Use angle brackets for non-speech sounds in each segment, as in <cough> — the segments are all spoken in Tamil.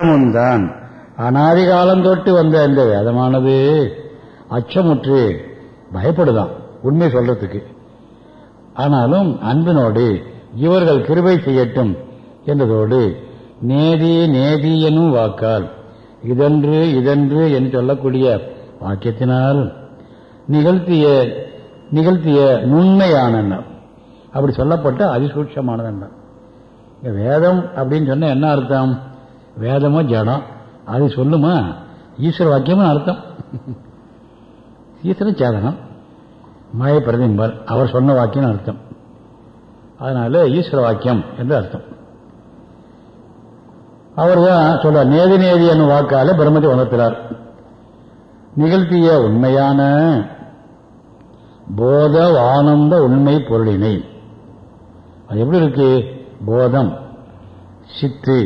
தான் அனாதி காலம் தொட்டு வந்த இந்த வேதமானது அச்சமுற்று பயப்படுதான் உண்மை சொல்றதுக்கு. ஆனாலும் அன்பினோடு இவர்கள் கிருபை செய்யட்டும் என்றதோடு நேதி நேதி எனும் வாக்கால் இதன்று இதன்று என்று சொல்லக்கூடிய வாக்கியத்தினால் நிகழ்த்திய நிகழ்த்திய நுண்மையான அப்படி சொல்லப்பட்ட அதிசூட்சமானது என்ன வேதம் அப்படின்னு சொன்ன என்ன அர்த்தம்? வேதமோ ஜடம்? அது சொல்லுமா? ஈஸ்வர வாக்கியமும் அர்த்தம். ஈஸ்வர சேதனம். மாய பிரதிம்பர் அவர் சொன்ன வாக்கியம் அர்த்தம். அதனால ஈஸ்வர வாக்கியம் என்று அர்த்தம். அவர் தான் சொல்ற நேதி நேதி என்னும் வாக்கால பிரம்மத்தை உணர்த்தினார் நிகழ்த்திய உண்மையான போத ஆனந்த உண்மை பொருளினை. அது எப்படி இருக்கு? போதம். சித்து.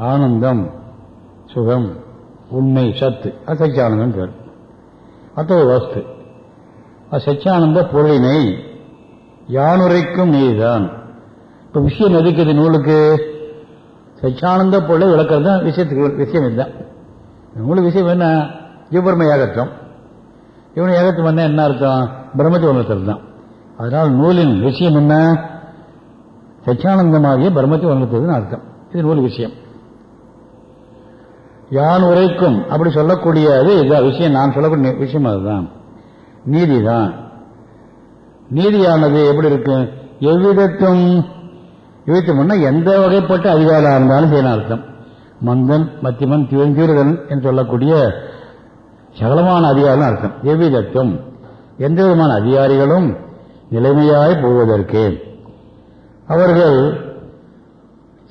ஆனந்தம் சுகம் உண்மை சத்து. அது சச்சியானந்தம் பேர். அத்தகைய வஸ்து. அது சச்சியானந்த பொருளினை யானுரைக்கும் நீதான். இப்போ விஷயம் எதுக்குது நூலுக்கு? சச்சியானந்த பொருளை விளக்கிறது தான் விஷயத்துக்கு விஷயம் இதுதான். நூலு விஷயம் என்ன? ஜீவபர்ம ஏகத்துவம். இவன் ஏகத்துவம் என்ன என்ன அர்த்தம்? பிரம்மத்தை உணர்த்துறது தான். அதனால் நூலின் விஷயம் என்ன? சச்சியானந்தமாகிய பிரம்மத்தை உணர்த்துறதுன்னு அர்த்தம். இது நூல் விஷயம். யான் உரைக்கும் அப்படி சொல்லக்கூடியது இதுதான் விஷயம் நான் சொல்லக்கூடிய விஷயம் அதுதான். நீதி தான் நீதியானது எப்படி இருக்கு? எவ்விதத்தும் இவைத்தம்னா எந்த வகைப்பட்ட அதிகாரம் இருந்தாலும் செய்யணும் அர்த்தம். மந்தன் மத்தியமன் தீவிரன் என்று சொல்லக்கூடிய சகலமான அதிகாரம் அர்த்தம். எவ்விதத்தும். எந்த விதமான அதிகாரிகளும் நிலைமையாய் போவதற்கு. அவர்கள்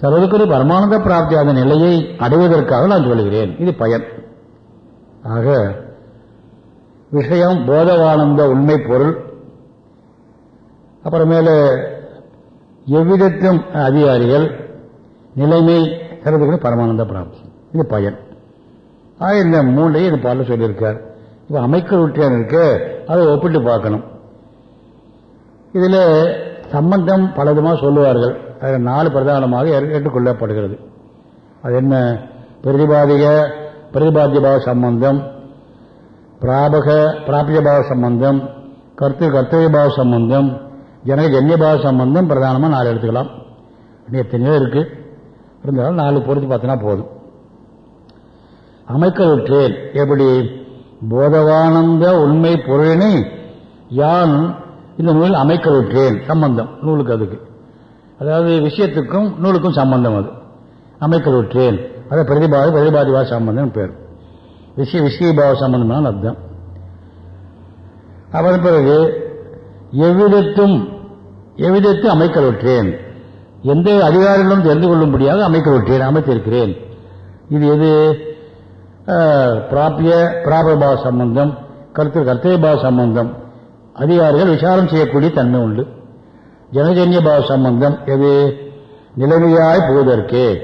சர்வதுக்குரிய பரமானந்த பிராப்தியான நிலையை அடைவதற்காக நான் சொல்கிறேன் இது பயன். ஆக விஷயம் போதவானந்த உண்மை பொருள். அப்புறமேல எவ்விதத்தும் அதிகாரிகள் நிலைமை சர்வதுக்குரிய பரமானந்த பிராப்தி. இது பயன். ஆக இந்த மூன்றையும் இது பாடல சொல்லியிருக்கார். இப்போ அமைக்க உற்றியான் இருக்கு அதை ஒப்பிட்டு பார்க்கணும். இதில் சம்பந்தம் பலவிதமாக சொல்லுவார்கள். அதில் நாலு பிரதானமாக ஏற்றுக்கொள்ளப்படுகிறது. அது என்ன? பிரதிபாதிக பிரதிபாத்தியபாவ சம்பந்தம் பிராபக பிராபியபாவ சம்பந்தம் கர்த்து கர்த்தவியபாவ சம்பந்தம் ஜனக ஜன்யபாவ சம்பந்தம் பிரதானமாக நாலு எடுத்துக்கலாம். எத்தனையோ இருக்கு. இருந்தாலும் நாலு பொறுத்து பார்த்தனா போதும். அமைக்கலுற்றேன் எப்படி? போதவானந்த உண்மை பொருளினை யான் இந்த நூலில் அமைக்கலுற்றேன் சம்பந்தம். நூலுக்கு அதுக்கு. அதாவது விஷயத்துக்கும் நூலுக்கும் சம்பந்தம் அது. அமைக்கலுற்றேன் அதை பிரதிபாத பிரதிபாதிபா சம்பந்தம் பேர். விஷய விஷயபாவ சம்பந்தமான அர்த்தம். அதன் பிறகு எவ்விதத்தும் எவ்விதத்து அமைக்கலுற்றேன் எந்த அதிகாரிகளும் தெரிந்து கொள்ளும்படியாக அமைக்கலுற்றேன் அமைத்திருக்கிறேன். இது எது? பிராபிய பிராபபாவ சம்பந்தம் கருத்து கர்த்தவிபாவ சம்பந்தம். அதிகாரிகள் விசாரம் செய்யக்கூடிய தன்மை உண்டு. ஜனஜன்ய பாவ சம்பந்தம் எது? நிலைமையாய் போவதற்கே.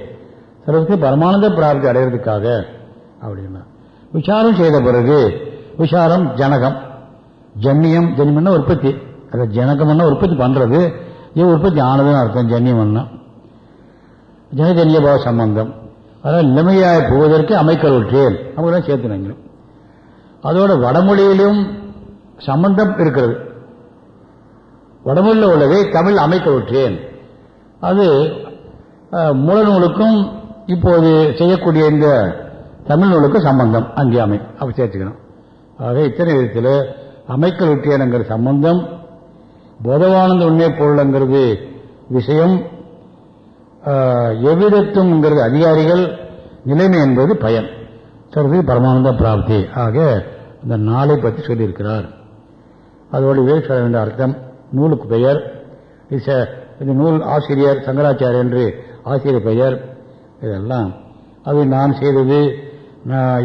சிலருக்கு பரமானந்த பிராப்தி அடைகிறதுக்காக அப்படின்னா. விசாரம் செய்த பிறகு விசாரம் ஜனகம். ஜன்னியம் ஜன்யம்னா உற்பத்தி. அதை ஜனகம்னா உற்பத்தி பண்றது இது உற்பத்தி ஆனதுன்னு அர்த்தம் ஜன்யம்னா ஜனஜன்ய பாவ சம்பந்தம் அதாவது நிலைமையாய் போவதற்கு அமைக்கருற்றேன் சேர்த்து சேர்த்துனாங்க அதோட வடமொழியிலும் சம்பந்தம் இருக்கிறது. வடமொழியில் உள்ளதை தமிழ் அமைக்க விட்டேன். அது மூல நூலுக்கும் இப்போது செய்யக்கூடிய இந்த தமிழ் நூலுக்கும் சம்பந்தம். அங்கே அமை அப்படி சேர்த்துக்கணும். ஆக இத்தனை விதத்தில் அமைக்க விட்டியனுங்கிற சம்பந்தம் போதவானந்த உண்மை பொருளுங்கிறது விஷயம் எவ்விதத்தும்ங்கிறது அதிகாரிகள் நிலைமை என்பது பயன். சொல்றது பரமானந்த பிராப்தி. ஆக இந்த நாளை பற்றி சொல்லியிருக்கிறார். அதோடு வேறு சொல்ல வேண்டிய அர்த்தம் நூலுக்கு பெயர். இந்த நூல் ஆசிரியர் சங்கராச்சாரியர் என்று ஆசிரியர் பெயர். இதெல்லாம். அது நான் செய்தது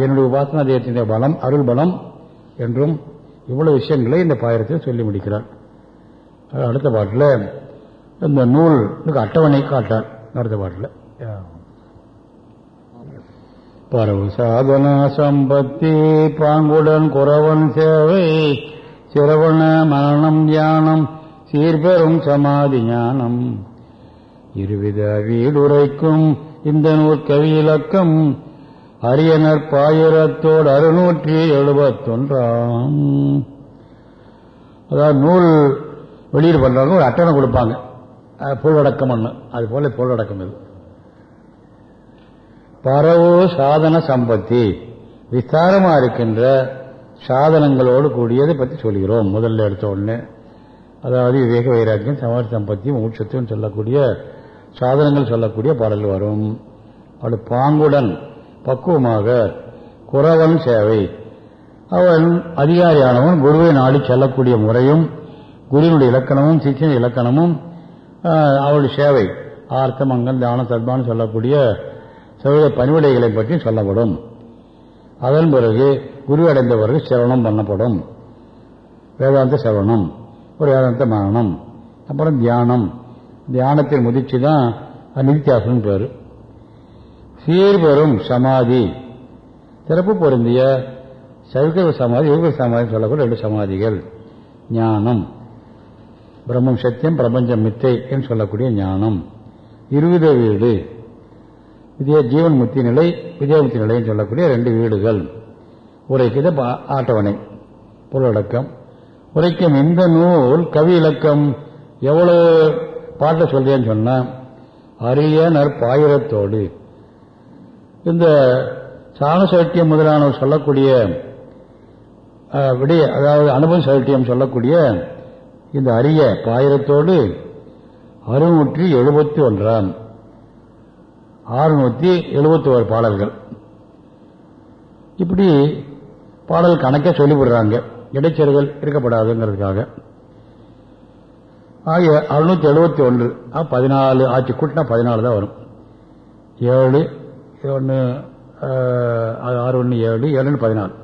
என்னுடைய உபாசனா தேயத்தினுடைய பலம் அருள் பலம் என்றும் இவ்வளவு விஷயங்களை இந்த பாயிரத்தில் சொல்லி முடிக்கிறார். அடுத்த பாட்டில் இந்த நூல் அட்டவணை காட்டார். அடுத்த பாட்டில். பரவு சாதன சம்பத்தி பாங்குடன் குறவன் சேவை சிரவண மரணம் தியானம் சீர்பெறும் சமாதி ஞானம். இருவித வீடுரைக்கும் இந்த நூல் கவியிலக்கம். அரியனர் பாயிரத்தோடு அறுநூற்றி எழுபத்தொன்றாம். அதாவது நூல் வெளியீடு பண்றவங்க ஒரு அட்டணை கொடுப்பாங்க. பொருளடக்கம் ஒன்று அது போல பொருளடக்கம் இது. பரவு சாதன சம்பத்தி. விஸ்தாரமா இருக்கின்ற சாதனங்களோடு கூடியதை பற்றி சொல்கிறோம். முதல்ல எடுத்த உடனே. அதாவது விவேக வைராக்கியம் சமாதி சம்பத்தியும் மூச்சத்துவம் சொல்லக்கூடிய சாதனங்கள் சொல்லக்கூடிய பாடல் வரும். அது பாங்குடன் பக்குவமாக குறவன் சேவை. அவன் அதிகாரியானவன் குருவை நாடி செல்லக்கூடிய முறையும் குருவினுடைய இலக்கணமும் சிக்ஷன இலக்கணமும் ஆஹ், அவருடைய சேவை. ஆர்த்தமங்கல் தான சத்பான்னு சொல்லக்கூடிய சௌத பணிவிடைகளை பற்றி சொல்லப்படும். அதன் பிறகு குரு அடைந்த பிறகு சிரவணம் பண்ணப்படும். வேதாந்த சிரவணம் ஒரு வேதாந்த மரணம் அப்புறம் தியானம். தியானத்தில் முதிர்ச்சி தான் நிதித்தியாசனம் பேர். சீர்பெறும் சமாதி. சிறப்பு பொருந்திய சைவ சமாதி யோக சமாதி சொல்லக்கூடிய ரெண்டு சமாதிகள். ஞானம். பிரம்மம் சத்தியம் பிரபஞ்சம் மித்தை என்று சொல்லக்கூடிய ஞானம். இருவித வீடு. விஜய ஜீவன் முத்தி நிலை விஜயமுத்தி நிலைன்னு சொல்லக்கூடிய ரெண்டு வீடுகள். உரைக்குது ஆட்டவணை. பொருளடக்கம். உரைக்கும் இந்த நூல் கவி இலக்கம் எவ்வளவு பாட்டை சொல்றேன்னு சொன்னா அரிய நற்பாயிரத்தோடு இந்த சாண சைட்டியம் முதலானவர் சொல்லக்கூடிய அஹ், அதாவது அனுபவ சைட்டியம் சொல்லக்கூடிய இந்த அரிய பாயிரத்தோடு அறுநூற்றி எழுபத்தி ஒன்றாம் ஆறுநூற்றி எழுபத்தி ஒரு பாடல்கள். இப்படி பாடல் கணக்க சொல்லிவிடுறாங்க. இடைச்செருகள் இருக்கப்படாதுங்கிறதுக்காக. ஆகிய அறுநூத்தி எழுபத்தி ஒன்று பதினாலு ஆட்சி கூட்டினா பதினாலு தான் வரும். ஏழு ஒன்று ஆறு ஒன்று ஏழு ஏழுன்னு பதினாலு.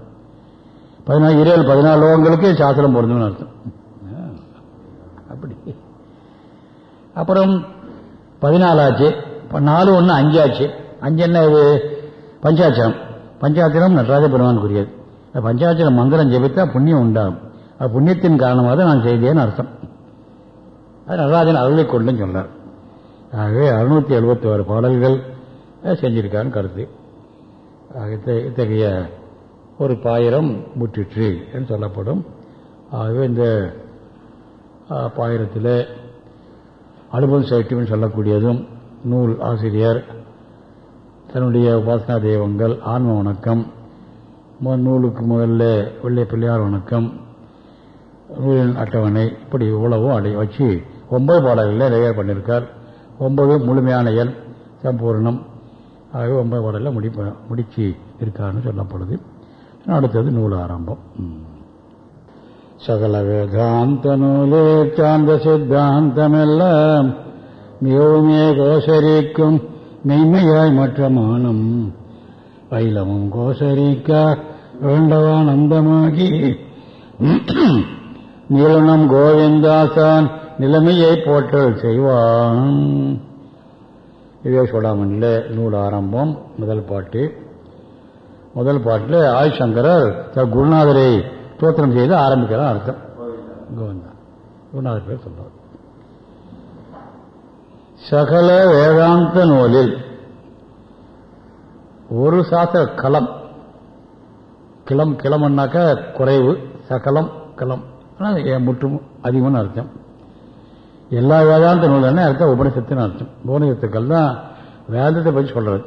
பதினாலு இருபது பதினாலு லோகங்களுக்கு சாஸ்திரம் பொருந்தும்னு அர்த்தம். அப்படி. அப்புறம் பதினாலாச்சு இப்போ நாலு ஒன்று அஞ்சாச்சு. அஞ்சு என்ன இது? பஞ்சாட்சரம். பஞ்சாட்சரம் நடராஜ பெருமானுக்குரியது. பஞ்சாட்சர பஞ்சாட்சரம் மந்திரம் ஜெபித்தா புண்ணியம் உண்டாகும். அது புண்ணியத்தின் காரணமாக தான் நான் செய்தேன்னு அர்த்தம். அது நடராஜன் அருளை கொண்டுன்னு சொன்னார். ஆகவே அறுநூத்தி எழுபத்தி ஆறு பாடல்கள் செஞ்சிருக்கான்னு கருத்து. ஆக இத்த- இத்தகைய ஒரு பாயிரம் முற்றிற்று என்று சொல்லப்படும். ஆகவே இந்த பாயிரத்தில் அனுபவம் சைட்டியம் சொல்லக்கூடியதும் நூல் ஆசிரியர் தன்னுடைய உபாசனா தெய்வங்கள் ஆன்ம வணக்கம் நூலுக்கு முதல்ல வெள்ளை பிள்ளையார் வணக்கம். நூலின் அட்டவணை இப்படி இவ்வளவும் அடை வச்சு ஒன்பது பாடல்களில் நிறைய பண்ணியிருக்கார். ஒன்பது முழுமையான எல் சம்பூர்ணம். ஆகவே ஒன்பது பாடலில் முடி முடிச்சு இருக்காருன்னு சொல்லப்படுது அடுத்தது நூல் ஆரம்பம். சகல வேதாந்த நூலே சார்ந்த சித்தாந்தமெல்லாம் மிகவுமே கோசரிக்கும் மெய்மையாய் மற்ற மானம் பைலமும் கோசரிக்க வேண்டவானந்தமாகி நீலனம் கோவிந்தாசான் நிலைமையை போற்றல் செய்வான். இதே சோடாமனில் நூல் ஆரம்பம் முதல் பாட்டு. முதல் பாட்டில் ஆதிசங்கரர் குருநாதரை தோத்திரம் செய்து ஆரம்பிக்கலாம் அர்த்தம். கோவிந்தா. குருநாதர் பேர் சொல்றார். சகல வேதாந்த நூலில் ஒரு சாஸ்திர களம் கிளம் கிளம்னாக்க குறைவு. சகலம் களம் ஆனால் முற்றும் அதிகம்னு அர்த்தம். எல்லா வேதாந்த நூலான அர்த்தம் உபனிஷத்துன்னு அர்த்தம். உபனிஷத்துக்கள் தான் வேதத்தை பற்றி சொல்றது.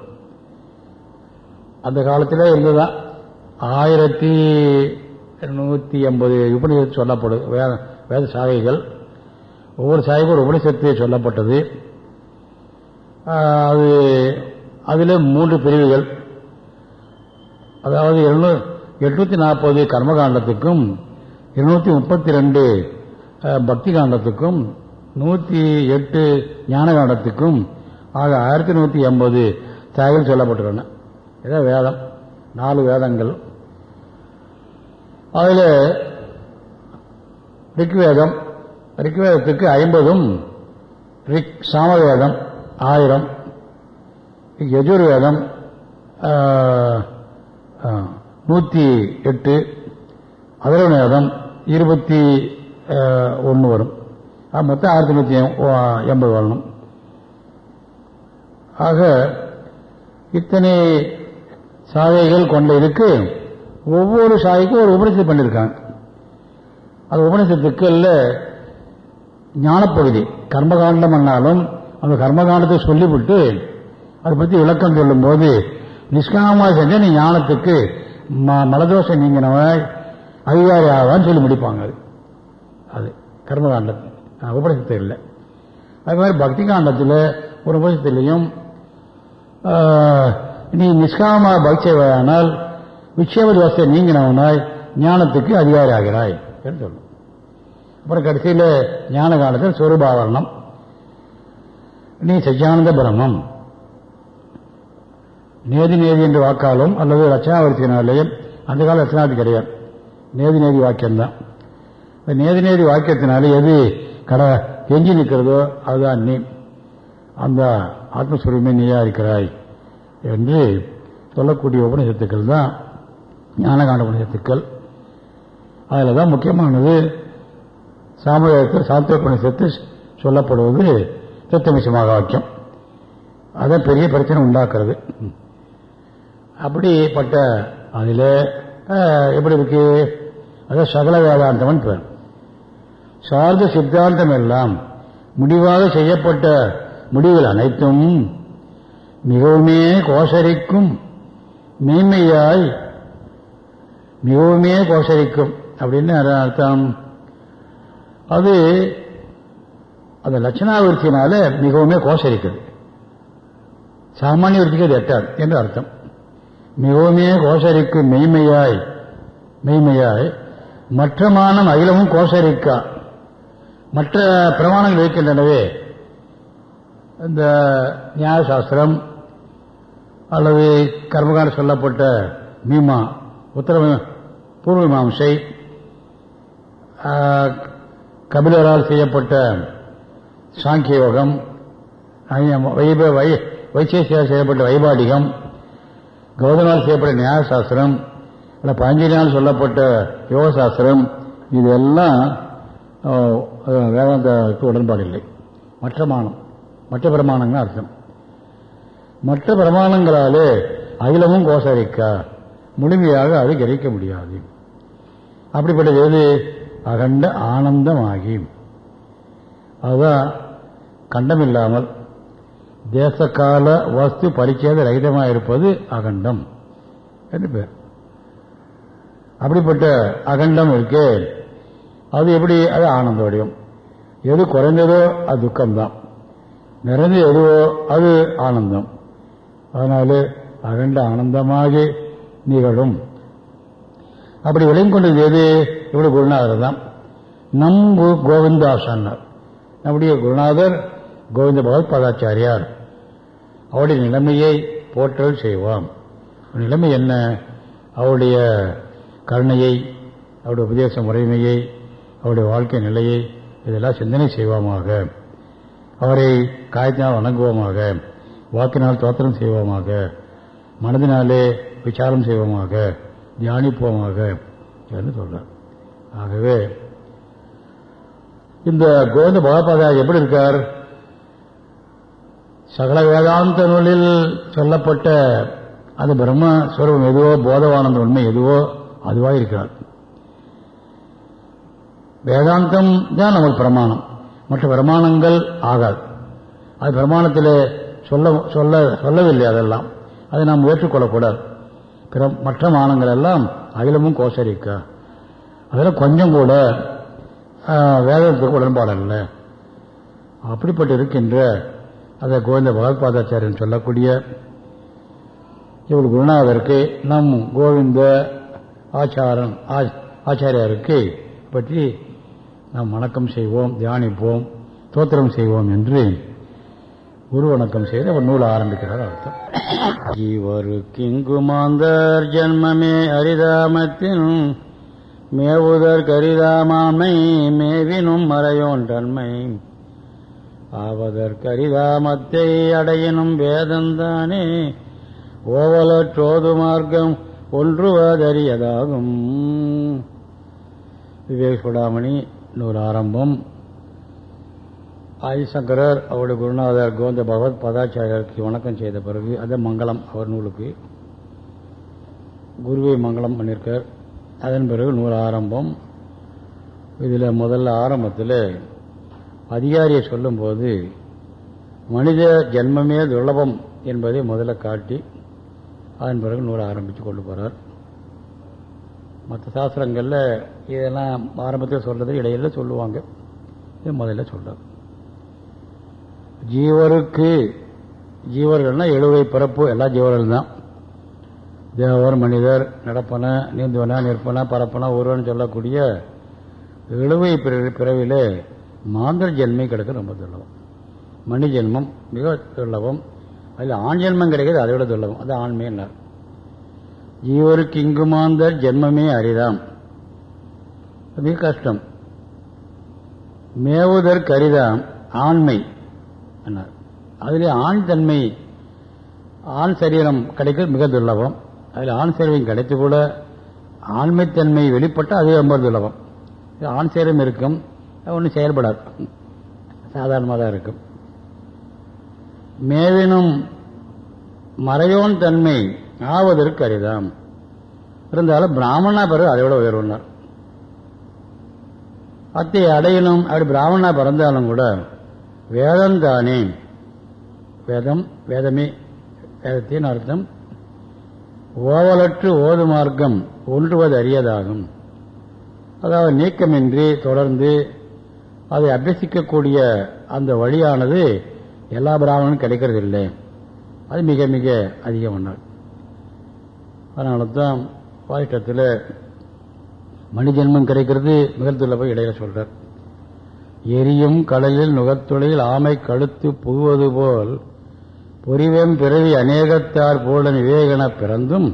அந்த காலத்தில் இருந்துதான் ஆயிரத்தி நூற்றி எண்பது உபனிஷத்து சொல்லப்படுது வேத வேத சாகைகள். ஒவ்வொரு சாகைக்கும் ஒரு உபனிஷத்து சொல்லப்பட்டது. அது அதில் மூன்று பிரிவுகள். அதாவது எட்நூத்தி நாற்பது கர்மகாண்டத்துக்கும் இருநூத்தி முப்பத்தி ரெண்டு பக்தி காண்டத்துக்கும் நூற்றி எட்டு ஞான காண்டத்துக்கும் ஆக ஆயிரத்தி நூற்றி எண்பது தகவல் சொல்லப்பட்டுள்ளன இதான் வேதம். நாலு வேதங்கள். அதில் ரிக்வேதம். ரிக்வேதத்துக்கு ஐம்பதும் ரிக் சாமவேதம் ஆயிரம். யஜுர்வேதம் நூற்றி எட்டு அதர்வேதம் இருபத்தி ஒன்று வரும். மொத்தம் ஆயிரத்தி நூற்றி எண்பது வரணும் ஆக இத்தனை சாதைகள் கொண்ட இதுக்கு ஒவ்வொரு சாதைக்கும் ஒரு உபநிஷத்து பண்ணியிருக்காங்க. அது உபநிஷத்துக்கள்ல ஞானப்பகுதி கர்மகாண்டம் பண்ணாலும் அந்த கர்மகாண்டத்தை சொல்லிவிட்டு அதை பற்றி விளக்கம் சொல்லும்போது நிஷ்காமமாக செஞ்ச நீ ஞானத்துக்கு ம- மலதோஷம் நீங்கினவன் அதிகாரி ஆவான்னு சொல்லி முடிப்பாங்க அது. அது கர்மகாண்டம். உபநிஷத்து இல்லை. அது மாதிரி பக்தி காண்டத்தில் ஒரு உபநிஷத்துலையும் நீ நிஷ்காமமாக பக்தியானால் செய்வானால் விட்சேப தோஷத்தை நீங்கினவனாய் ஞானத்துக்கு அதிகாரி ஆகிறாய் என்று அப்புறம் கடைசியில் ஞான காலத்தில் சொரூபாவரணம். நீ சச்சியானந்த பிரம்மம். நேதி நேதி என்று வாக்காலும் அல்லது ரச்சனாவர்த்தியினாலேயும் அந்த கால ரச்சனாவர்த்தி கிடையாது. நேதி நேதி வாக்கியம்தான். இந்த நேதி நேதி வாக்கியத்தினால எது கடை எஞ்சி நிற்கிறதோ அதுதான் நீ. அந்த ஆத்மஸ்வரூபமே நீயா இருக்கிறாய் என்று சொல்லக்கூடிய உபநிஷத்துக்கள் தான் ஞானகாண்ட உபநிஷத்துக்கள். அதில் தான் முக்கியமானது சாமுதாயத்தில் சாத்திர உபநிஷத்து சொல்லப்படுவது தத்துவமிசமாக வாக்கியம். அதான் பெரிய பிரச்சனை உண்டாக்குறது. அப்படிப்பட்ட அதில் எப்படி இருக்கு? அதான் சகல வேதாந்தம்னு பேர் சார்ந்த சித்தாந்தம் எல்லாம் முடிவாக செய்யப்பட்ட முடிவுகள் அனைத்தும் மிகவுமே கோசரிக்கும் மேன்மையாய் மிகவுமே கோசரிக்கும் அப்படின்னு அர்த்தம்? அது அந்த லட்சணாவிருத்தினால மிகவுமே கோசரிக்குது. சாமானிய விருத்திக்கு அது எட்டாது என்று அர்த்தம். மிகவுமே கோசரிக்கு மெய்மையாய் மெய்மையாய் மற்ற மானம் அகிலமும் கோசரிக்கா. மற்ற பிரமாணங்கள் இருக்கின்றனவே இந்த நியாயசாஸ்திரம் அல்லது கர்மகாண்ட சொல்லப்பட்ட மீமா உத்தர பூர்வீமாம்சை கபிலரால் செய்யப்பட்ட சாங்கிய யோகம் வைப வை வைசேஷியால் செய்யப்பட்ட வைபாடிகம் கௌதமால் செய்யப்பட்ட நியாயசாஸ்திரம் அல்ல பாஞ்சலியால் சொல்லப்பட்ட யோகசாஸ்திரம் இதெல்லாம் ஆஹ், வேதாந்தத்துக்கு உடன்பாடு இல்லை. மற்ற மானம் மற்ற பிரமாணங்கள் அர்த்தம். மற்ற பிரமாணங்களாலே அகிலமும் கோசரிக்கா? முழுமையாக அது கிரகிக்க முடியாது. அப்படிப்பட்டது எது? அகண்ட ஆனந்தமாகி. அதுதான் கண்டமில்லாமல் தேசகால வஸ்து பரிச்சேத ரகிதமாக இருப்பது அகண்டம். என்று பேர். அப்படிப்பட்ட அகண்டம் இருக்கே. அது எப்படி? அது ஆனந்த வடிவம். எது குறைந்ததோ அது துக்கம்தான். நிறைந்த எதுவோ அது ஆனந்தம். அதனால அகண்ட ஆனந்தமாக நிகழும். அப்படி விளங்கி கொண்டது எது? இப்படி குருநாதர் தான். நம்பு கோவிந்தாசன்னர். நம்முடைய குருநாதர் கோவிந்த பகவத் பதாச்சாரியார் அவருடைய நிலைமையை போற்றல் செய்வோம். நிலைமை என்ன? அவருடைய கருணையை அவருடைய உபதேச முறைமையை அவருடைய வாழ்க்கை நிலையை இதெல்லாம் சிந்தனை செய்வோமாக. அவரை காயத்தினால் வணங்குவோமாக. வாக்கினால் தோத்திரம் செய்வோமாக. மனதினாலே விசாரம் செய்வோமாக. தியானிப்போமாக. என்று சொல்றார். ஆகவே இந்த கோவிந்த பகவத்பாதா எப்படி இருக்கார்? சகல வேதாந்த நூலில் சொல்லப்பட்ட அது பிரம்மஸ்வரூபம் எதுவோ போதவானந்த உண்மை எதுவோ அதுவாக இருக்கிறார். வேதாந்தம் தான் நமக்கு பிரமாணம். மற்ற பிரமாணங்கள் ஆகாது. அது பிரமாணத்தில் சொல்ல சொல்ல சொல்லவில்லை அதெல்லாம். அதை நாம் ஏற்றுக்கொள்ளக்கூடாது. பிற மற்ற மானங்கள் எல்லாம் அகிலமும் கோசரிக்கா. அதெல்லாம் கொஞ்சம் கூட வேதத்துக்கு உடன்பாடு அல்ல. அப்படிப்பட்டு இருக்கின்ற அதை கோவிந்த பகவத்பாதாச்சாரியன் சொல்லக்கூடிய இவர் குருநாதருக்கு நம் கோவிந்த ஆச்சாரன் ஆச்சாரியாருக்கு பற்றி நாம் வணக்கம் செய்வோம் தியானிப்போம் தோத்திரம் செய்வோம் என்று குரு வணக்கம் செய்து அவர் நூல் ஆரம்பிக்கிறார் அர்த்தம். ஜீவருக்கு இங்கு மாந்தர் ஜன்மமே அரிதாமத்தின் மேவுதற் கரிதாமாமை மேவினும் மறையோன் தன்மை. ஆவதற்கரிதாமத்தை அடையினும் வேதந்தானே. ஓவலற்றோது மார்க்கம் ஒன்றுவதறியதாகும். விவேக் சுடாமணி நூல் ஆரம்பம். ஆதிசங்கரர் அவருடைய குருநாதர் கோவிந்த பகவத் பதாச்சாரியருக்கு வணக்கம் செய்த பிறகு அது மங்களம் அவர் நூலுக்கு குருவை மங்களம் பண்ணியிருக்கார் அதன் பிறகு நூல் ஆரம்பம். இதில் முதல்ல ஆரம்பத்தில் அதிகாரியை சொல்லும்போது மனித ஜென்மமே துர்லபம் என்பதை முதல்ல காட்டி அதன் பிறகு நூலை ஆரம்பித்து கொண்டு போகிறார் மற்ற சாஸ்திரங்களில் இதெல்லாம் ஆரம்பத்தில் சொல்கிறது இடையில சொல்லுவாங்க. இது முதல்ல சொல்கிறார் ஜீவருக்கு ஜீவர்கள்னால் எழுவை பிறப்பு எல்லா ஜீவர்கள் தான். தேவர் மனிதர் நடப்பன நீந்துவன நிற்பன பரப்பன ஒருவன் சொல்லக்கூடிய எழுவை பிறவிலே மாந்தர் ஜென்மை கிடைக்க ரொம்ப துர்லபம் மணி ஜென்மம் மிக துர்லபம் அதில் ஆண் ஜென்மம் கிடைக்கிறது அதை விட துர்லபம் அது ஆண்மையினார் ஜீவருக்கு இங்கு மாந்தர் ஜென்மமே அரிதாம். மிக கஷ்டம். மேவுதர் கரிதாம் ஆண்மை என்னார்? அதில் ஆண் தன்மை ஆண் சரீரம் கிடைக்கிறது மிக துர்லபம் அதில் ஆண் சரீரம் கிடைத்து கூட ஆண்மைத்தன்மை வெளிப்பட்டால் அது ரொம்ப துர்லபம் ஆண் சரீரம் இருக்கும். ஒன்றும் செயல்படாது. சாதாரணமாக தான் இருக்கும். மேவினும் மறையோன் தன்மை ஆவதற்கு அரிதாம். இருந்தாலும் பிராமணா பிறகு அதை விட உயர்வுனார் அத்தை அடையினும் அப்படி பிராமணா பிறந்தாலும் கூட வேதம் தானே. வேதம் வேதமே வேதத்தின் அர்த்தம். ஓவலற்று ஓது மார்க்கம் ஒன்றுவது அறியதாகும் அதாவது நீக்கமின்றி தொடர்ந்து அதை அபியசிக்கக்கூடிய அந்த வழியானது எல்லா பிராமணனும் கிடைக்கிறது இல்லை அது மிக மிக அதிகமானால் அதனால தான் வாயிட்டத்தில் மணி ஜென்மம் கிடைக்கிறது மிகத்துள்ள போய் இடையில சொல்றார். எரியும் கடலில் நுகத்துளையில் ஆமை கழுத்து புகுவது போல் பொறிவம் பிறவி அநேகத்தார் போல விவேகன பிறந்தும்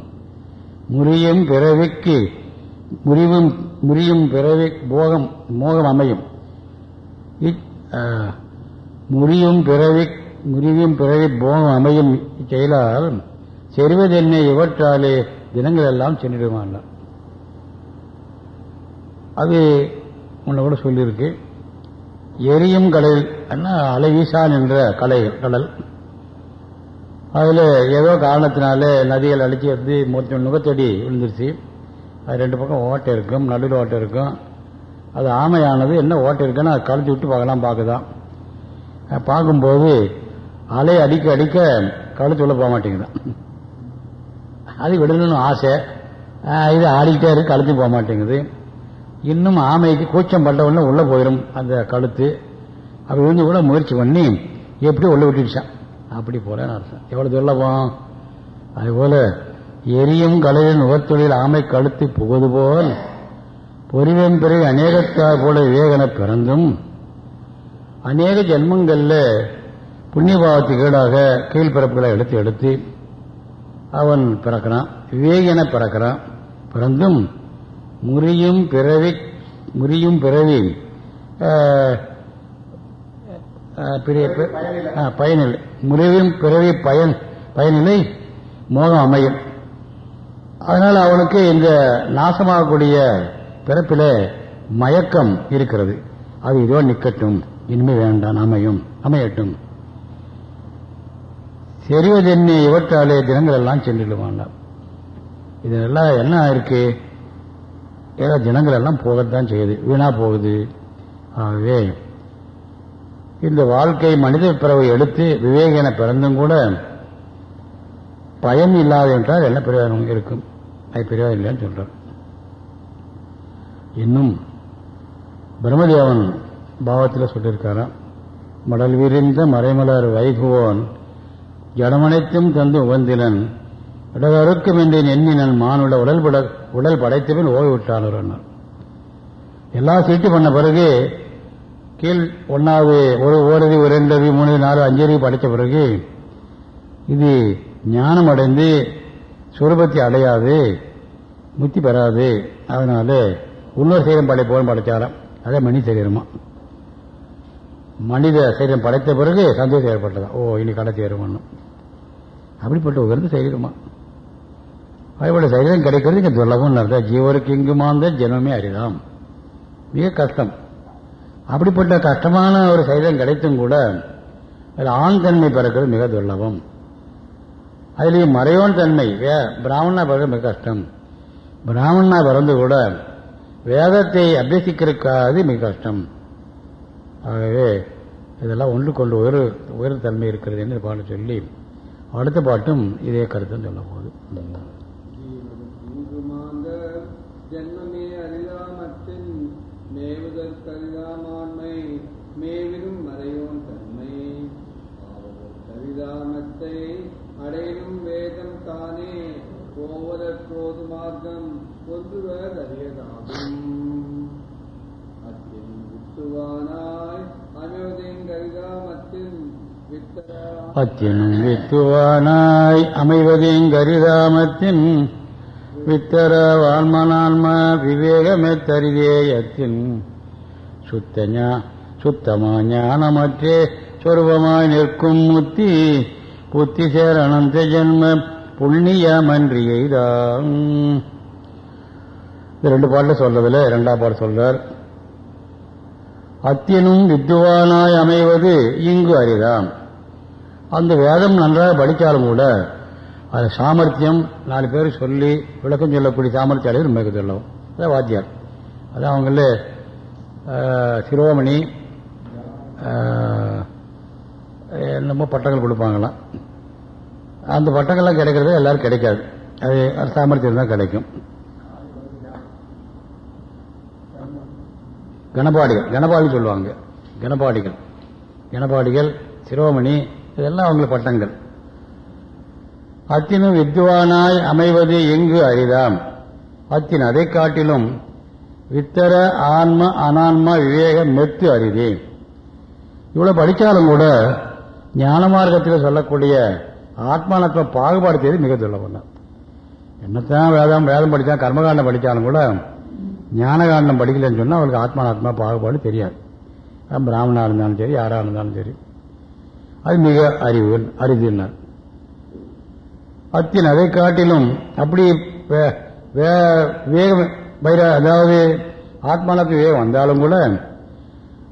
முறியும் பிறவிக்கு முறிவும் முறியும் பிறவி போகம் மோகம் அமையும். முறியும் பிறவி முறிவும் பிறவி போகும் அமையும் செயலால் செறிவதென்னை இவற்றாலே தினங்கள் எல்லாம் சென்றிடுவான் அது உன்னை கூட சொல்லியிருக்கு. எரியும் கடல் அலைவீசான் என்ற கலை கடல். அதில் ஏதோ காரணத்தினால நதிகள் அழிச்சு வந்து மூத்த நுகத்தடி விழுந்துருச்சு. அது ரெண்டு பக்கம் ஓட்டை இருக்கும் நடுவில் ஓட்டை இருக்கும். அது ஆமையானது என்ன ஓட்டை இருக்குன்னு அதை கழுத்து விட்டு பார்க்கலாம் பார்க்குதான். பார்க்கும்போது அலை அடிக்க அடிக்க கழுத்து உள்ள போக மாட்டேங்குதான் அது விடணும்னு ஆசை. இது ஆடிக்கிட்டே இருக்கு கழுத்து போக மாட்டேங்குது. இன்னும் ஆமைக்கு கூச்சம் பட்டவுடனே உள்ளே போயிடும் அந்த கழுத்து. அப்படி விழுந்து கூட முயற்சி பண்ணி எப்படி உள்ள விட்டுடுச்சான் அப்படி போல அர்த்தம். எவ்வளோ தூரம் போகும் அதுபோல எரியும் கலையின் நுகத்தொழில் ஆமை கழுத்து புகுது போல் ஒருவன் பிறகு அநேகத்தார் போல விவேகன பிறந்தும் அநேக ஜென்மங்கள்ல புண்ணியபாவத்துக்கு ஈடாக கீழ்பிறப்புகளை எடுத்து எடுத்து அவன் பிறக்கிறான் விவேகன பிறக்கிறான் பிறந்தும் முறியும் பிறவி முறியும் பிறவி பயனில்லை முறிவும் பிறவி பயன் பயனில்லை மோகம் அமையும். அதனால் அவனுக்கு இந்த நாசமாகக்கூடிய பிறப்பிலே மயக்கம் இருக்கிறது. அது இதோ நிக்கட்டும். இனிமே வேண்டாம் அமையும் அமையட்டும். செறிவதென்னை இவற்றாலே தினங்கள் எல்லாம் சென்றுடுவான் இதெல்லாம் என்ன இருக்கு? ஏதோ தினங்கள் எல்லாம் போகத்தான் செய்யுது. வீணா போகுது. ஆகவே இந்த வாழ்க்கை மனித பிறவை எடுத்து விவேகன பிறந்தும் கூட பயன் இல்லாத என்றால் என்ன பிரயோஜனம் இருக்கும்? அது பிரயோஜனம் இல்லைன்னு சொல்றார். இன்னும் பிரம்மதேவன் பாவத்தில் சொல்லியிருக்காராம் மடல் விரிந்த மறைமலர் வைகுவோன் ஜடமனைத்தும் தந்து உகந்திலன் இடதறுக்கும் என்று எண்ணினன் மானுட உடல் பட உடல் படைத்தபின் ஓய்வு விட்டானர் எல்லாம் சீட்டு பண்ண பிறகு கீழ் ஒன்னாவது ஒரு ஓரடி ஒரு ரெண்டதி மூணு நாலு அஞ்சறிவு படைத்த பிறகு இது ஞானம் அடைந்து சுரூபத்தை அடையாது முத்தி பெறாது. அதனால இன்னொரு சரீரம் படைப்போம் படைச்சாராம் அதே மணி சரீரமா மனித சரீரம் படைத்த பிறகு சந்தேகம் ஏற்பட்டதான் ஓ இனி கடை சேருமான்னு அப்படிப்பட்ட உயர்ந்த சரீரமா அதுபோல சரீரம் கிடைக்கிறது இங்கே துர்லபம் அர்த்தம்? ஜீவருக்கு இங்குமாந்த ஜென்மமே அறிதாம். மிக கஷ்டம். அப்படிப்பட்ட கஷ்டமான ஒரு சைதம் கிடைத்தும் கூட அதில் ஆண் தன்மை பிறக்கிறது மிக துர்லபம் அதுலேயும் மறையோன் தன்மை பிராமணா பிறகு மிக கஷ்டம். பிராமணா பிறந்து கூட வேதத்தை அபியசிக்கிறதுக்காது மிக கஷ்டம். ஆகவே இதெல்லாம் ஒன்று கொண்டு உயர் உயர் தன்மை இருக்கிறது என்று பாட சொல்லி அடுத்த பாட்டும் இதே கருத்துன்னு சொல்ல போகுது இன்று மாந்தர் ஜென்மமே அறியாமத்தின் மேவுதற்கரிதாமான்மை மேவிலும் மறையோன் தன்மை கரிதாமத்தை அடையும் வேதம் தானே போவதற்கோது மார்க்கம் ஒன்றுவர் அறியதாகும் அத்தின் வித்துவானாய் அமைவதின் கரிதாமத்தின் வித்தரா அத்தினும் வித்துவானாய் அமைவதேங்கரிதாமத்தின் வித்தர வான்மனான்ம விவேகமே தரிதேயத்தின் சுத்த ஞா- சுத்தமா ஞானமற்றே சொருபமாய் நிற்கும் முத்தி புத்தி சேர் அனந்த ஜென்ம புண்ணியமன்றி எய்தாம் இது ரெண்டு பாட்டில் சொல்றதில்ல இரண்டாம் பாட்டு சொல்றார். அத்தியனும் வித்துவானாய் அமைவது இங்கு அரிதாம். அந்த வேதம் நன்றாக படித்தாலும் கூட அது சாமர்த்தியம் நாலு பேர் சொல்லி விளக்கம் சொல்லக்கூடிய சாமர்த்தியம் ரொம்ப சொல்லவும் அதான் வாத்தியார். அதான் அவங்கள சிரோமணி என்னமோ பட்டங்கள் கொடுப்பாங்களாம். அந்த பட்டங்கள்லாம் கிடைக்கிறது எல்லாரும் கிடைக்காது. அது அது சாமர்த்தியம் தான் கிடைக்கும். கணபாடிகள் கணபாடி சொல்லுவாங்க. கணபாடிகள். கணபாடிகள் சிரோமணி இதெல்லாம் அவங்களுக்கு பட்டங்கள். அத்தினும் வித்வானாய் அமைவது எங்கு அரிதாம்? அத்தின் அதை காட்டிலும் வித்தர ஆன்ம அனான்ம விவேக மெத்து அரிதே. இவ்வளவு படித்தாலும் கூட ஞான மார்க்கத்தில் சொல்லக்கூடிய ஆத்மானத்துவ பாகுபாடு செய்து மிக துள்ளவன் என்னத்தான் வேதம் வேதம் படித்தா கர்மகாண்டம் படித்தாலும் கூட ஞானகாண்டம் படிக்கலன்னு சொன்னால் அவருக்கு ஆத்மானாத்மா பாகுபாடு தெரியாது. அது பிராமணா இருந்தாலும் சரி யாராக இருந்தாலும் சரி. அது மிக அறிவு அறிவினர் அத்தின் அதை காட்டிலும் அப்படி வே- வே- வேகம் வைர அதாவது ஆத்மானத்து வேகம் வந்தாலும் கூட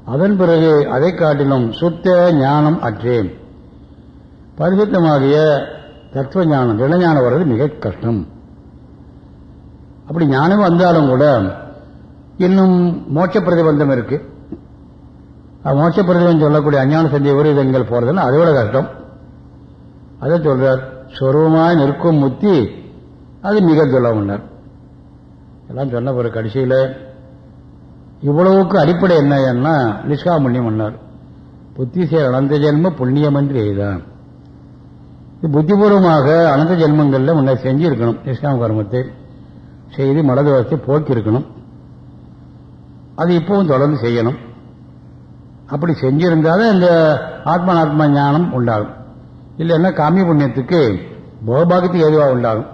அதன் பிறகு அதை காட்டிலும் சுத்த ஞானம் அற்றேன் பரிசுத்தமாகிய தத்துவ ஞானம் இளஞானம் வர்றது மிக கஷ்டம். அப்படி ஞானம் வந்தாலும் கூட இன்னும் மோட்ச பிரதிபந்தம் இருக்கு. அது சொல்லக்கூடிய அஞ்ஞான சந்தி விபரீதங்கள் போறதுன்னா அதோட கஷ்டம்? அதை சொல்றார் சொருவமாய் நிற்கும் முத்தி அது மிக துலவன்னார் எல்லாம் சொன்ன பிறகு கடைசியில் இவ்வளவுக்கு அடிப்படை என்னன்னா புண்ணியம் பண்ணார் புத்தி சேர் அனந்த ஜென்ம புண்ணியம் என்று எய்தான். இது புத்திபூர்வமாக அனந்த ஜென்மங்களில் முன்ன செஞ்சிருக்கணும் நிஷ்காம கர்மத்தை. செய்து மனதோஷத்தை போக்கியிருக்கணும் அது இப்பவும் தொடர்ந்து செய்யணும். அப்படி செஞ்சிருந்தாலும் இந்த ஆத்மாத்மா ஞானம் உண்டாகும். இல்லைன்னா காமிய புண்ணியத்துக்கு போகபாகத்துக்கு எதுவாக உண்டாகும்.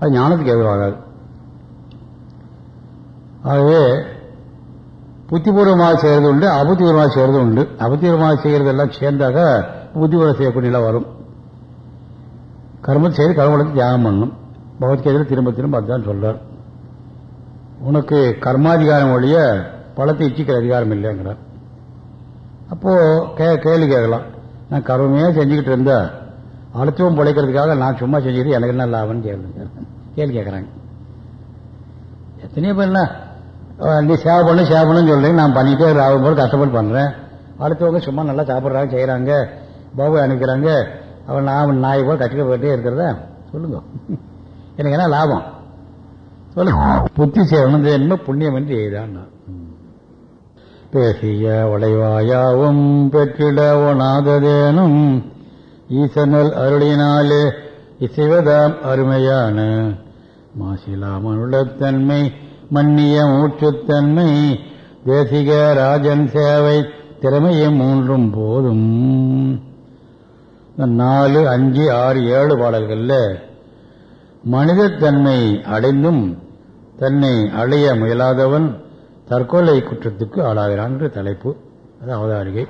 அது ஞானத்துக்கு எதுவாகாது ஆகவே புத்திபூர்வமாக செய்கிறது உண்டு அபுத்திபூர்வமாக செய்கிறது உண்டு. அபுத்திபூர்வமாக செய்கிறதெல்லாம் சேர்ந்தாக புத்திபூர்வம் செய்யக்கூடிய நிலை வரும். கர்மத்தை செய்து கடவுளுக்கு தியாகம் பண்ணணும் பகவத்கீதையில் திரும்ப திரும்ப அதுதான் சொல்றார். உனக்கு கர்மாதிகாரம் ஒழிய பழத்தை இச்சிக்கிற அதிகாரம் இல்லைங்கிறார் அப்போது கே கேள்வி கேட்கலாம். நான் கருமையாக செஞ்சுக்கிட்டு இருந்தா அடுத்தவன் பிழைக்கிறதுக்காக நான் சும்மா செஞ்சுக்கிட்டு எனக்கு என்ன லாபம்னு கேள்வி கேள்வி கேட்குறாங்க. எத்தனையோ பேர் என்ன நீ சேவை பண்ணு சேவை பண்ணுன்னு சொல்றீங்க நான் பண்ணிட்டே லாபம் போல கஷ்டப்பட்டு பண்ணுறேன் அடுத்தவங்க சும்மா நல்லா சாப்பிட்றாங்க செய்கிறாங்க பாபு அனுப்பிக்கிறாங்க. அவன் நான் நாய் போல் கட்டிட்டு போயிட்டே இருக்கிறதா சொல்லுங்க. எனக்கு என்ன லாபம்? சொல்லுங்க. புத்தி சேவனம் என்ன புண்ணியம் என்று எய்தான் பேசிய உடைவாயாவும் பெற்றிட ஒணாததேனும் ஈசனல் அருளினாலே இசைவதாம் அருமையான. மாசிலாமனுடத்தன்மை மன்னிய மூச்சுத்தன்மை தேசிக ராஜன் சேவை திறமையும் மூன்றும் போதும். நாலு அஞ்சு ஆறு ஏழு பாடல்கள்ல மனிதத்தன்மை அடைந்தும் தன்னை அடைய முயலாதவன் தற்கொலை குற்றத்துக்கு ஆளாகிறான் என்ற தலைப்பு. அது அவதாரிகை.